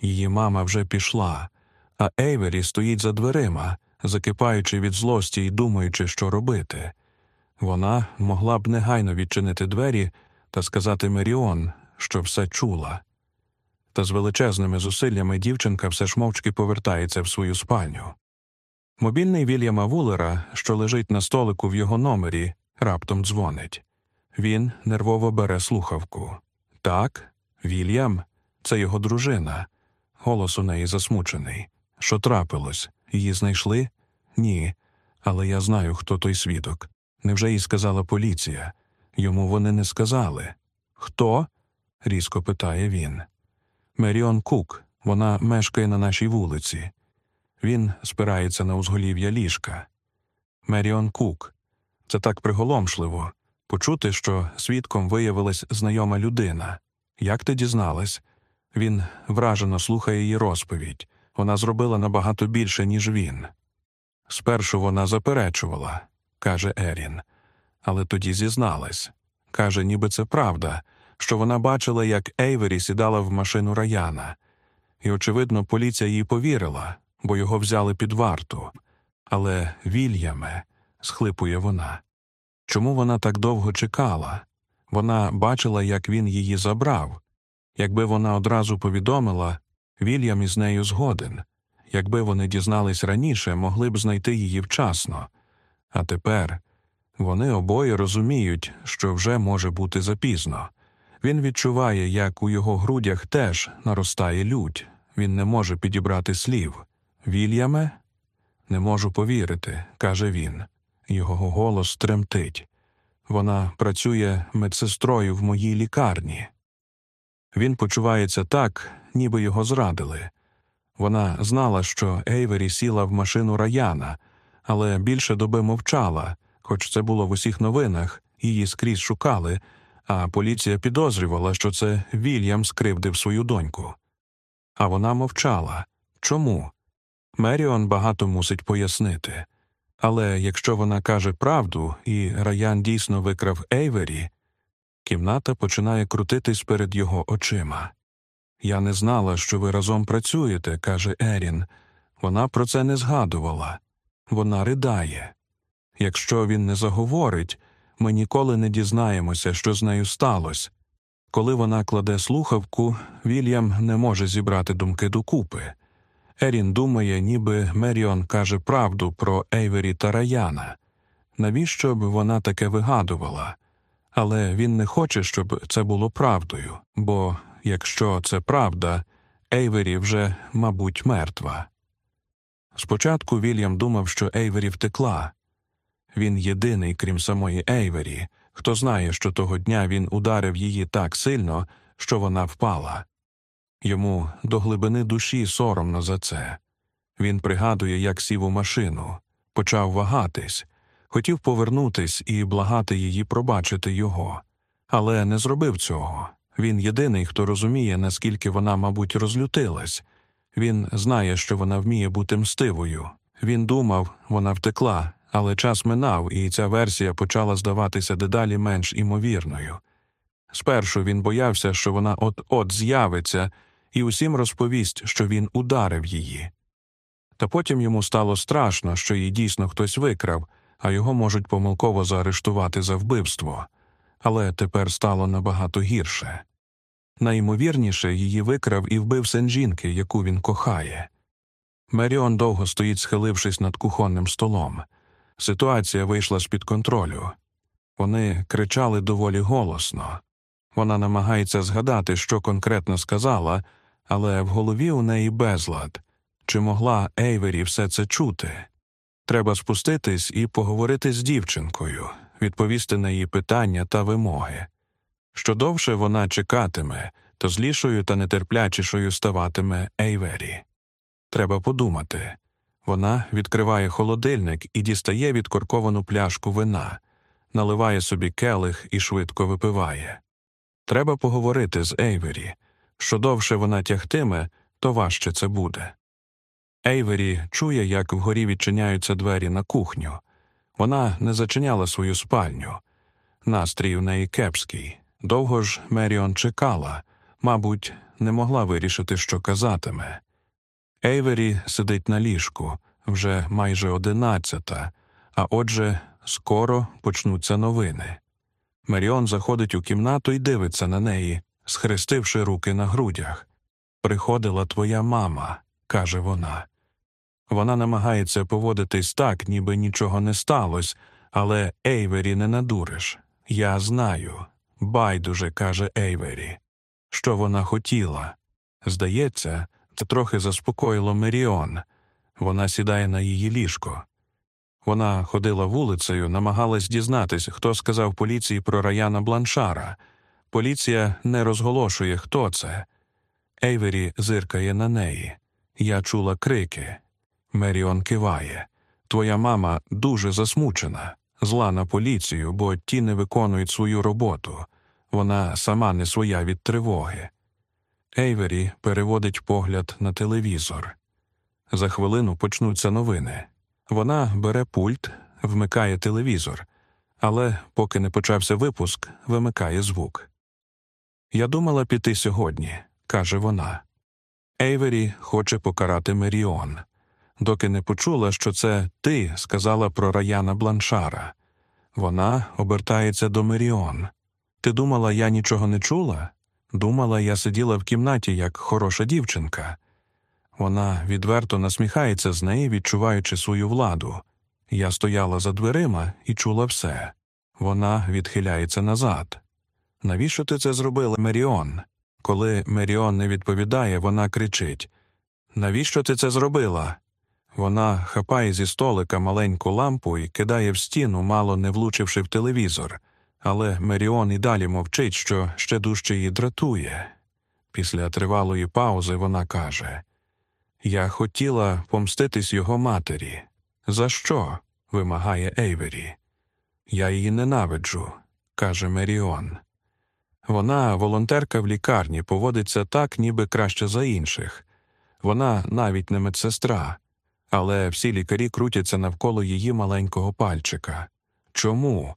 Speaker 1: Її мама вже пішла, а Ейвері стоїть за дверима, закипаючи від злості і думаючи, що робити. Вона могла б негайно відчинити двері та сказати Меріон, що все чула. Та з величезними зусиллями дівчинка все ж мовчки повертається в свою спальню. Мобільний Вільяма Вулера, що лежить на столику в його номері, раптом дзвонить. Він нервово бере слухавку. Так, Вільям, це його дружина. Голос у неї засмучений. Що трапилось? Її знайшли? Ні. Але я знаю, хто той свідок. Невже їй сказала поліція? Йому вони не сказали. Хто? різко питає він. Меріон Кук. Вона мешкає на нашій вулиці. Він спирається на узголів'я ліжка. Меріон Кук. Це так приголомшливо почути, що свідком виявилась знайома людина. Як ти дізналась? Він вражено слухає її розповідь. Вона зробила набагато більше, ніж він. Спершу вона заперечувала, каже Ерін, але тоді зізналась. Каже, ніби це правда, що вона бачила, як Ейвері сідала в машину Раяна. І, очевидно, поліція їй повірила, бо його взяли під варту. Але Вільяме, схлипує вона. Чому вона так довго чекала? Вона бачила, як він її забрав. Якби вона одразу повідомила, Вільям із нею згоден. Якби вони дізнались раніше, могли б знайти її вчасно. А тепер вони обоє розуміють, що вже може бути запізно. Він відчуває, як у його грудях теж наростає лють. Він не може підібрати слів. Вільяме? Не можу повірити, каже він. Його голос тремтить. Вона працює медсестрою в моїй лікарні. Він почувається так, ніби його зрадили. Вона знала, що Ейвері сіла в машину Раяна, але більше доби мовчала, хоч це було в усіх новинах, її скрізь шукали, а поліція підозрювала, що це Вільям скривдив свою доньку. А вона мовчала. Чому? Меріон багато мусить пояснити. Але якщо вона каже правду, і Раян дійсно викрав Ейвері, кімната починає крутитись перед його очима. Я не знала, що ви разом працюєте, каже Ерін. Вона про це не згадувала. Вона ридає. Якщо він не заговорить, ми ніколи не дізнаємося, що з нею сталося. Коли вона кладе слухавку, Вільям не може зібрати думки докупи. Ерін думає, ніби Меріон каже правду про Ейвері та Раяна. Навіщо б вона таке вигадувала? Але він не хоче, щоб це було правдою, бо якщо це правда, Ейвері вже, мабуть, мертва. Спочатку Вільям думав, що Ейвері втекла. Він єдиний, крім самої Ейвері, хто знає, що того дня він ударив її так сильно, що вона впала. Йому до глибини душі соромно за це. Він пригадує, як сів у машину, почав вагатись, хотів повернутись і благати її пробачити його, але не зробив цього. Він єдиний, хто розуміє, наскільки вона, мабуть, розлютилась. Він знає, що вона вміє бути мстивою. Він думав, вона втекла, але час минав, і ця версія почала здаватися дедалі менш імовірною. Спершу він боявся, що вона от-от з'явиться і усім розповість, що він ударив її. Та потім йому стало страшно, що її дійсно хтось викрав, а його можуть помилково заарештувати за вбивство. Але тепер стало набагато гірше. Найімовірніше, її викрав і вбив син жінки, яку він кохає. Меріон довго стоїть, схилившись над кухонним столом. Ситуація вийшла з під контролю. Вони кричали доволі голосно. Вона намагається згадати, що конкретно сказала, але в голові у неї безлад. Чи могла Ейвері все це чути? Треба спуститись і поговорити з дівчинкою, відповісти на її питання та вимоги. Що довше вона чекатиме, то злішою та нетерплячішою ставатиме Ейвері. Треба подумати. Вона відкриває холодильник і дістає відкорковану пляшку вина, наливає собі келих і швидко випиває. Треба поговорити з Ейвері. Що довше вона тягтиме, то важче це буде. Ейвері чує, як вгорі відчиняються двері на кухню. Вона не зачиняла свою спальню. Настрій у неї кепський. Довго ж Меріон чекала, мабуть, не могла вирішити, що казатиме. Ейвері сидить на ліжку вже майже одинадцята, а отже, скоро почнуться новини. Меріон заходить у кімнату і дивиться на неї, схрестивши руки на грудях. Приходила твоя мама, каже вона. Вона намагається поводитись так, ніби нічого не сталося, але Ейвері не надуриш. Я знаю. Байдуже, каже Ейвері. Що вона хотіла? Здається, це трохи заспокоїло Меріон. Вона сідає на її ліжко. Вона ходила вулицею, намагалась дізнатись, хто сказав поліції про Раяна Бланшара. Поліція не розголошує, хто це. Ейвері зиркає на неї. Я чула крики. Меріон киває. Твоя мама дуже засмучена, зла на поліцію, бо ті не виконують свою роботу. Вона сама не своя від тривоги. Ейвері переводить погляд на телевізор. За хвилину почнуться новини. Вона бере пульт, вмикає телевізор, але, поки не почався випуск, вимикає звук. Я думала піти сьогодні, каже вона. Ейвері хоче покарати Меріон, доки не почула, що це ти сказала про Раяна Бланшара. Вона обертається до Меріон. Ти думала, я нічого не чула? Думала, я сиділа в кімнаті як хороша дівчинка. Вона відверто насміхається з неї, відчуваючи свою владу. Я стояла за дверима і чула все. Вона відхиляється назад. Навіщо ти це зробила, Меріон? Коли Меріон не відповідає, вона кричить Навіщо ти це зробила? Вона хапає зі столика маленьку лампу і кидає в стіну, мало не влучивши в телевізор, але Меріон і далі мовчить, що ще дужче її дратує. Після тривалої паузи вона каже Я хотіла помститись його матері. За що? вимагає Ейвері. Я її ненавиджу, каже Меріон. Вона, волонтерка в лікарні, поводиться так, ніби краще за інших. Вона навіть не медсестра, але всі лікарі крутяться навколо її маленького пальчика. Чому?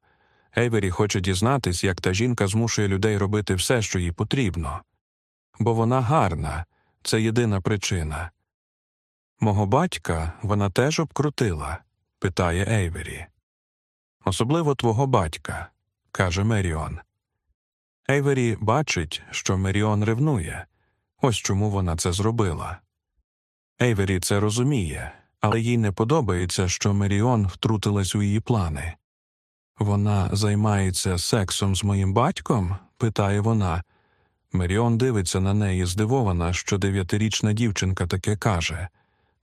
Speaker 1: Ейвері хоче дізнатись, як та жінка змушує людей робити все, що їй потрібно. Бо вона гарна, це єдина причина. Мого батька вона теж обкрутила? питає Ейвері. Особливо твого батька, каже Меріон. Ейвері бачить, що Меріон ревнує. Ось чому вона це зробила. Ейвері це розуміє, але їй не подобається, що Меріон втрутилась у її плани. Вона займається сексом з моїм батьком? питає вона. Меріон дивиться на неї здивована, що дев'ятирічна дівчинка таке каже.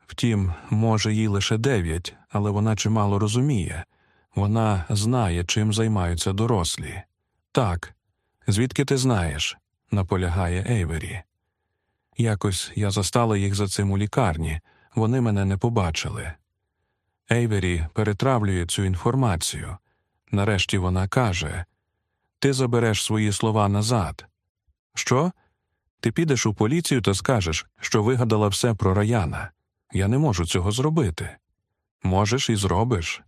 Speaker 1: Втім, може, їй лише дев'ять, але вона чимало розуміє. Вона знає, чим займаються дорослі. Так, звідки ти знаєш? наполягає Ейвері. Якось я застала їх за цим у лікарні, вони мене не побачили. Ейвері перетравлює цю інформацію. Нарешті вона каже Ти забереш свої слова назад. Що? Ти підеш у поліцію та скажеш, що вигадала все про Раяна. Я не можу цього зробити. Можеш і зробиш.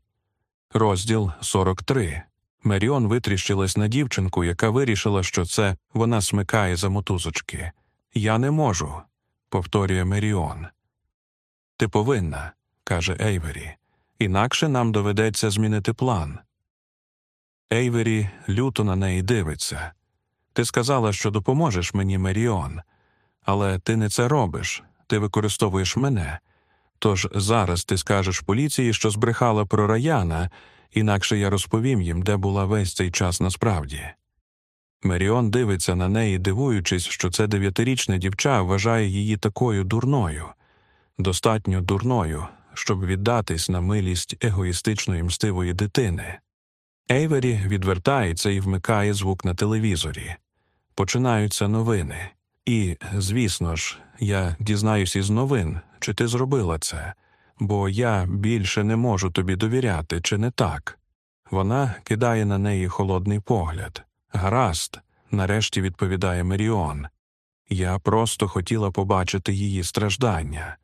Speaker 1: Розділ 43. Меріон витріщилась на дівчинку, яка вирішила, що це вона смикає за мотузочки. Я не можу, повторює Меріон. Ти повинна, каже Ейвері, інакше нам доведеться змінити план. Ейвері люто на неї дивиться. Ти сказала, що допоможеш мені, Меріон, але ти не це робиш, ти використовуєш мене. Тож зараз ти скажеш поліції, що збрехала про Раяна, інакше я розповім їм, де була весь цей час насправді. Меріон дивиться на неї, дивуючись, що це дев'ятирічна дівча вважає її такою дурною, достатньо дурною, щоб віддатись на милість егоїстичної мстивої дитини. Ейвері відвертається і вмикає звук на телевізорі. Починаються новини. І, звісно ж, я дізнаюсь із новин, чи ти зробила це, бо я більше не можу тобі довіряти, чи не так. Вона кидає на неї холодний погляд. Гаразд, нарешті відповідає Меріон. Я просто хотіла побачити її страждання.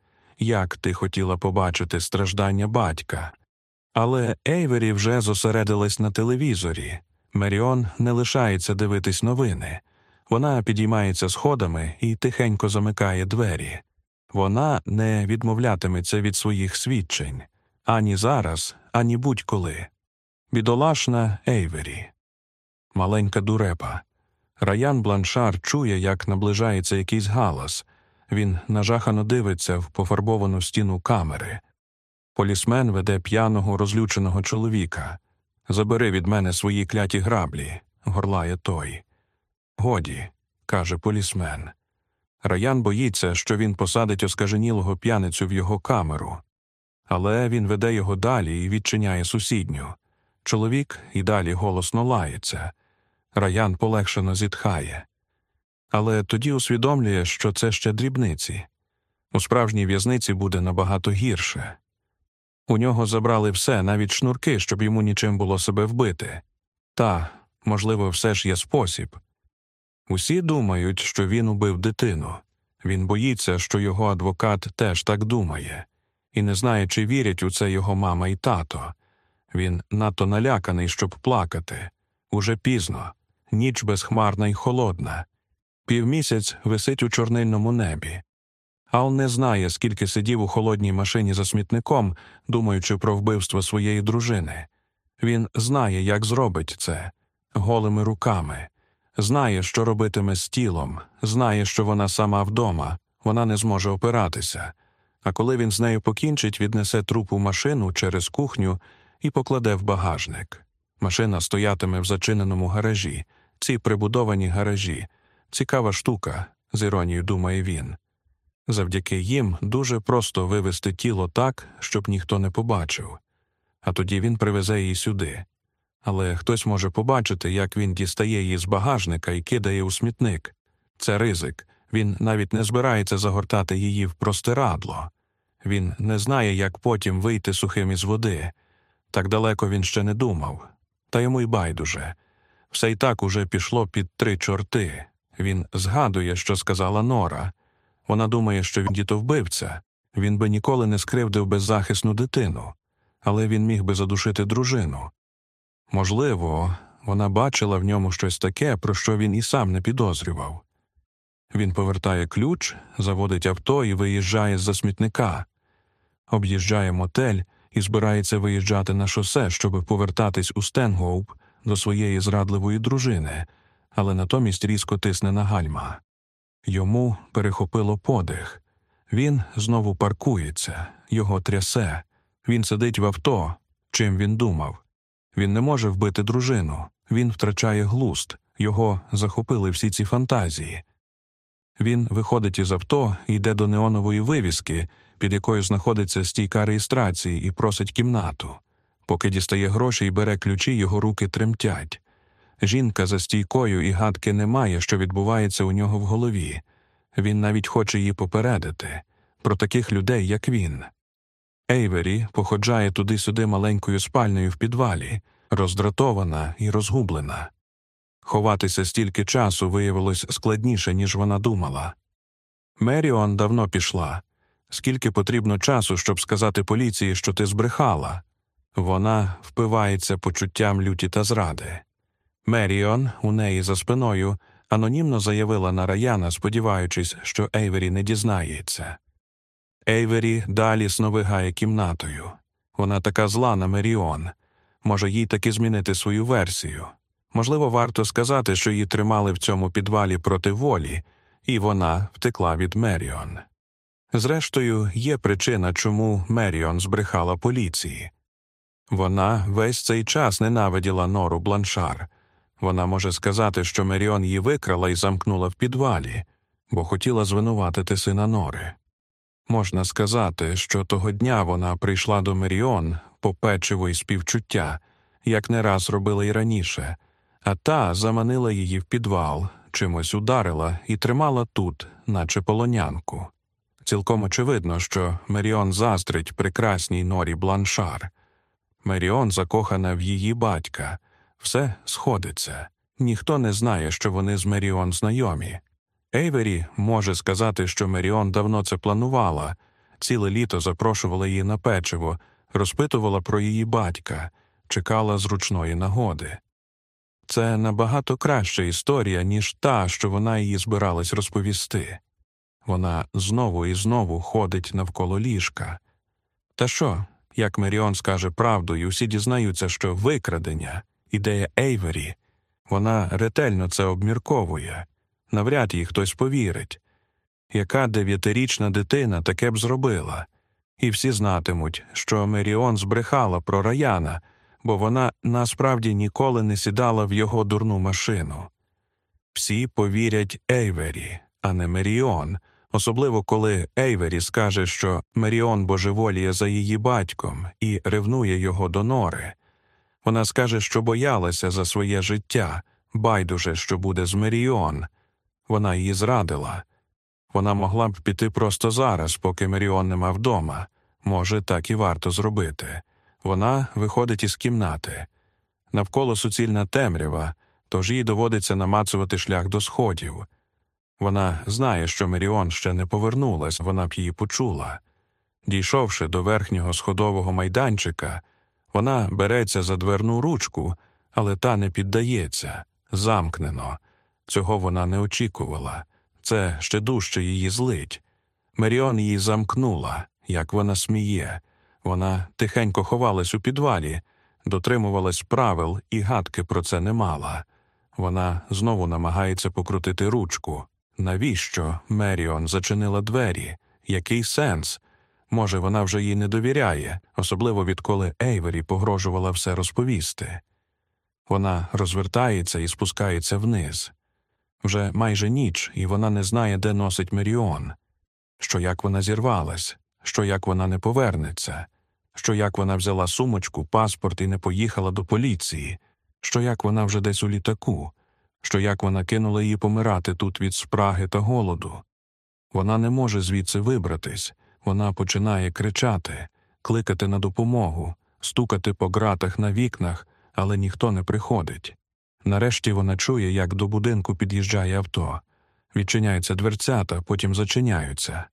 Speaker 1: Як ти хотіла побачити страждання батька? Але Ейвері вже зосередилась на телевізорі. Меріон не лишається дивитись новини. Вона підіймається сходами і тихенько замикає двері. Вона не відмовлятиметься від своїх свідчень ані зараз, ані будь-коли. Бідолашна Ейвері. Маленька дурепа. Раян Бланшар чує, як наближається якийсь галас. Він нажахано дивиться в пофарбовану стіну камери. Полісмен веде п'яного розлюченого чоловіка. Забери від мене свої кляті граблі, горлає той. Годі, каже полісмен. Раян боїться, що він посадить оскаженілого п'яницю в його камеру. Але він веде його далі і відчиняє сусідню. Чоловік і далі голосно лається. Раян полегшено зітхає. Але тоді усвідомлює, що це ще дрібниці. У справжній в'язниці буде набагато гірше. У нього забрали все, навіть шнурки, щоб йому нічим було себе вбити. Та, можливо, все ж є спосіб. Усі думають, що він убив дитину. Він боїться, що його адвокат теж так думає. і не знає, чи вірять у це його мама і тато. Він надто наляканий, щоб плакати. Уже пізно, ніч безхмарна і холодна. Півмісяць висить у чорнильному небі. Ал не знає, скільки сидів у холодній машині за смітником, думаючи про вбивство своєї дружини. Він знає, як зробить це голими руками, знає, що робитиме з тілом, знає, що вона сама вдома, вона не зможе опиратися. А коли він з нею покінчить, віднесе труп у машину через кухню і покладе в багажник. Машина стоятиме в зачиненому гаражі, ці прибудовані гаражі. Цікава штука, з іронією думає він. Завдяки їм дуже просто вивести тіло так, щоб ніхто не побачив, а тоді він привезе її сюди. Але хтось може побачити, як він дістає її з багажника і кидає у смітник. Це ризик. Він навіть не збирається загортати її в простирадло. Він не знає, як потім вийти сухим із води. Так далеко він ще не думав. Та йому й байдуже. Все й так уже пішло під три чорти. Він згадує, що сказала Нора. Вона думає, що він дітовбивця. Він би ніколи не скривдив беззахисну дитину, але він міг би задушити дружину. Можливо, вона бачила в ньому щось таке, про що він і сам не підозрював. Він повертає ключ, заводить авто і виїжджає з-за смітника, об'їжджає мотель і збирається виїжджати на шосе, щоб повертатись у Стенгоуп до своєї зрадливої дружини, але натомість різко тисне на гальма. Йому перехопило подих. Він знову паркується, його трясе. Він сидить в авто. Чим він думав? Він не може вбити дружину, він втрачає глуст, його захопили всі ці фантазії. Він виходить із авто, йде до неонової вивіски, під якою знаходиться стійка реєстрації, і просить кімнату. Поки дістає гроші і бере ключі, його руки тремтять. Жінка за стійкою і гадки немає, що відбувається у нього в голові. Він навіть хоче її попередити про таких людей, як він. Ейвері походжає туди-сюди маленькою спальнею в підвалі, роздратована і розгублена. Ховатися стільки часу виявилось складніше, ніж вона думала. Меріон давно пішла. Скільки потрібно часу, щоб сказати поліції, що ти збрехала? Вона впивається почуттям люті та зради. Меріон у неї за спиною анонімно заявила на Раяна, сподіваючись, що Ейвері не дізнається. Ейвері далі сновигає кімнатою. Вона така зла на Меріон. Може, їй таки змінити свою версію. Можливо, варто сказати, що її тримали в цьому підвалі проти волі, і вона втекла від Меріон. Зрештою, є причина, чому Меріон збрехала поліції. Вона весь цей час ненавиділа нору бланшар. Вона може сказати, що Меріон її викрала і замкнула в підвалі, бо хотіла звинуватити сина Нори. Можна сказати, що того дня вона прийшла до Меріон по печиво і співчуття, як не раз робила й раніше, а та заманила її в підвал, чимось ударила і тримала тут, наче полонянку. Цілком очевидно, що Меріон заздрить прекрасній норі бланшар. Меріон закохана в її батька, все сходиться. Ніхто не знає, що вони з Меріон знайомі. Ейвері може сказати, що Меріон давно це планувала, ціле літо запрошувала її на печиво, розпитувала про її батька, чекала зручної нагоди. Це набагато краща історія, ніж та, що вона її збиралась розповісти. Вона знову і знову ходить навколо ліжка. Та що, як Меріон скаже правду, і усі дізнаються, що викрадення, ідея Ейвері, вона ретельно це обмірковує навряд їй хтось повірить. Яка дев'ятирічна дитина таке б зробила, і всі знатимуть, що Меріон збрехала про раяна, бо вона насправді ніколи не сідала в його дурну машину. Всі повірять Ейвері, а не Меріон, особливо коли Ейвері скаже, що Меріон божеволіє за її батьком і ревнує його до нори. Вона скаже, що боялася за своє життя, байдуже, що буде з Меріон. Вона її зрадила. Вона могла б піти просто зараз, поки Меріон нема вдома. Може, так і варто зробити. Вона виходить із кімнати. Навколо суцільна темрява, тож їй доводиться намацувати шлях до сходів. Вона знає, що Меріон ще не повернулась, вона б її почула. Дійшовши до верхнього сходового майданчика, вона береться за дверну ручку, але та не піддається, замкнено. Цього вона не очікувала. Це ще дужче її злить. Меріон її замкнула, як вона сміє. Вона тихенько ховалась у підвалі, дотримувалась правил і гадки про це не мала. Вона знову намагається покрутити ручку. Навіщо Меріон зачинила двері? Який сенс? Може, вона вже їй не довіряє, особливо відколи Ейвері погрожувала все розповісти. Вона розвертається і спускається вниз. Вже майже ніч, і вона не знає, де носить Меріон, що як вона зірвалась, що як вона не повернеться, що як вона взяла сумочку, паспорт і не поїхала до поліції, що як вона вже десь у літаку, що як вона кинула її помирати тут від спраги та голоду. Вона не може звідси вибратись, вона починає кричати, кликати на допомогу, стукати по ґратах на вікнах, але ніхто не приходить. Нарешті вона чує, як до будинку під'їжджає авто. Відчиняються дверцята, потім зачиняються.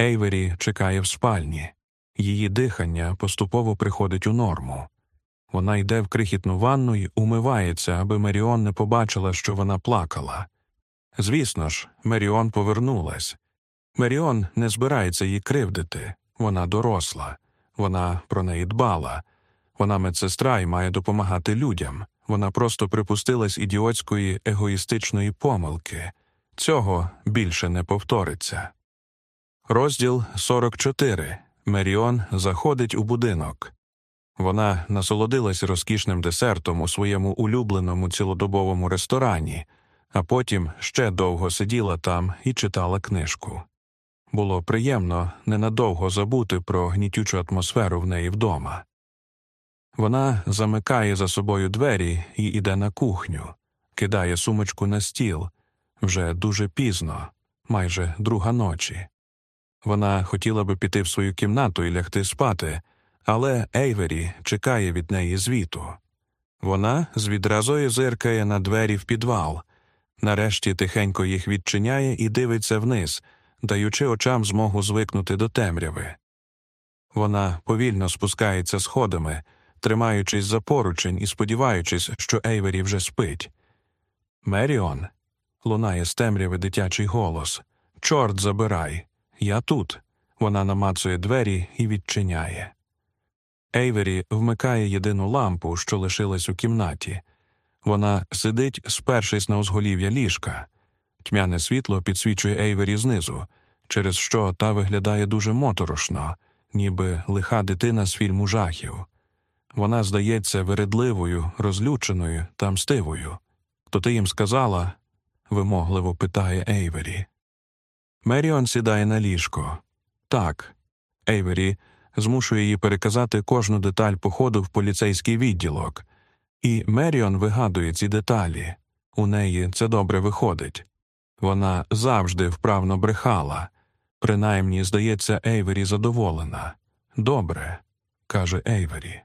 Speaker 1: Ейвері чекає в спальні. Її дихання поступово приходить у норму. Вона йде в крихітну ванну і умивається, аби Меріон не побачила, що вона плакала. Звісно ж, Меріон повернулась. Меріон не збирається її кривдити. Вона доросла, вона про неї дбала. Вона медсестра і має допомагати людям. Вона просто припустилась ідіотської егоїстичної помилки. Цього більше не повториться. Розділ 44. Меріон заходить у будинок. Вона насолодилась розкішним десертом у своєму улюбленому цілодобовому ресторані, а потім ще довго сиділа там і читала книжку. Було приємно ненадовго забути про гнітючу атмосферу в неї вдома. Вона замикає за собою двері і йде на кухню, кидає сумочку на стіл вже дуже пізно, майже друга ночі. Вона хотіла би піти в свою кімнату і лягти спати, але Ейвері чекає від неї звіту. Вона з відразою зиркає на двері в підвал, нарешті тихенько їх відчиняє і дивиться вниз, даючи очам змогу звикнути до темряви. Вона повільно спускається сходами, тримаючись за поручень і сподіваючись, що Ейвері вже спить. Меріон. лунає з темряви дитячий голос. Чорт забирай. Я тут. Вона намацує двері і відчиняє. Ейвері вмикає єдину лампу, що лишилась у кімнаті. Вона сидить, спершись на узголів'я ліжка. Тьмяне світло підсвічує Ейвері знизу, через що та виглядає дуже моторошно, ніби лиха дитина з фільму жахів. Вона здається вередливою, розлюченою та мстивою. То ти їм сказала? вимогливо питає Ейвері. Меріон сідає на ліжко. Так. Ейвері змушує її переказати кожну деталь походу в поліцейський відділок, і Меріон вигадує ці деталі. У неї це добре виходить. Вона завжди вправно брехала. Принаймні, здається, Ейвері задоволена. Добре, каже Ейвері.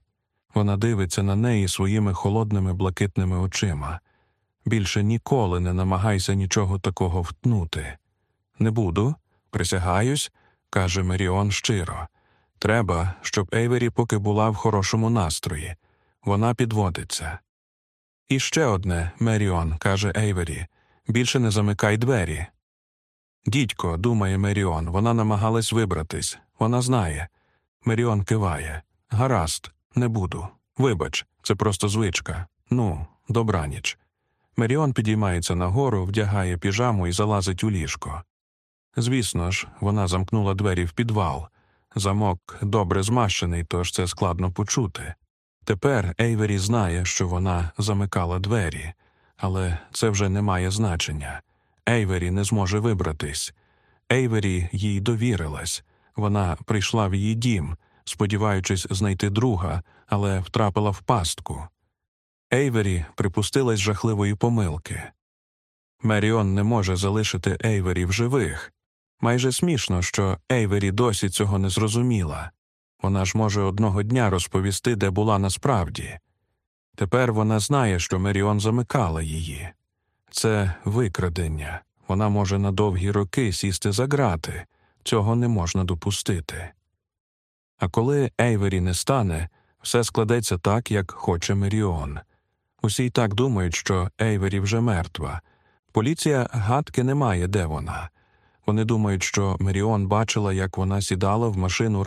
Speaker 1: Вона дивиться на неї своїми холодними блакитними очима. Більше ніколи не намагайся нічого такого втнути. Не буду, присягаюсь, каже Меріон щиро. Треба, щоб Ейвері поки була в хорошому настрої. Вона підводиться. І ще одне, Меріон, каже Ейвері, більше не замикай двері. Дідько, думає Меріон, вона намагалась вибратись. Вона знає. Меріон киває. Гаразд, не буду. Вибач, це просто звичка. Ну, добраніч. Меріон підіймається нагору, вдягає піжаму і залазить у ліжко. Звісно ж, вона замкнула двері в підвал. Замок добре змащений, тож це складно почути. Тепер Ейвері знає, що вона замикала двері, але це вже не має значення. Ейвері не зможе вибратись. Ейвері їй довірилась. Вона прийшла в її дім, сподіваючись знайти друга, але втрапила в пастку. Ейвері припустилась жахливої помилки. Меріон не може залишити Ейвері в живих. Майже смішно, що Ейвері досі цього не зрозуміла. Вона ж може одного дня розповісти, де була насправді. Тепер вона знає, що Меріон замикала її. Це викрадення. Вона може на довгі роки сісти за грати. Цього не можна допустити. А коли Ейвері не стане, все складеться так, як хоче Меріон. Усі й так думають, що Ейвері вже мертва. Поліція гадки не має, де вона. Вони думають, що Меріон бачила, як вона сідала в машину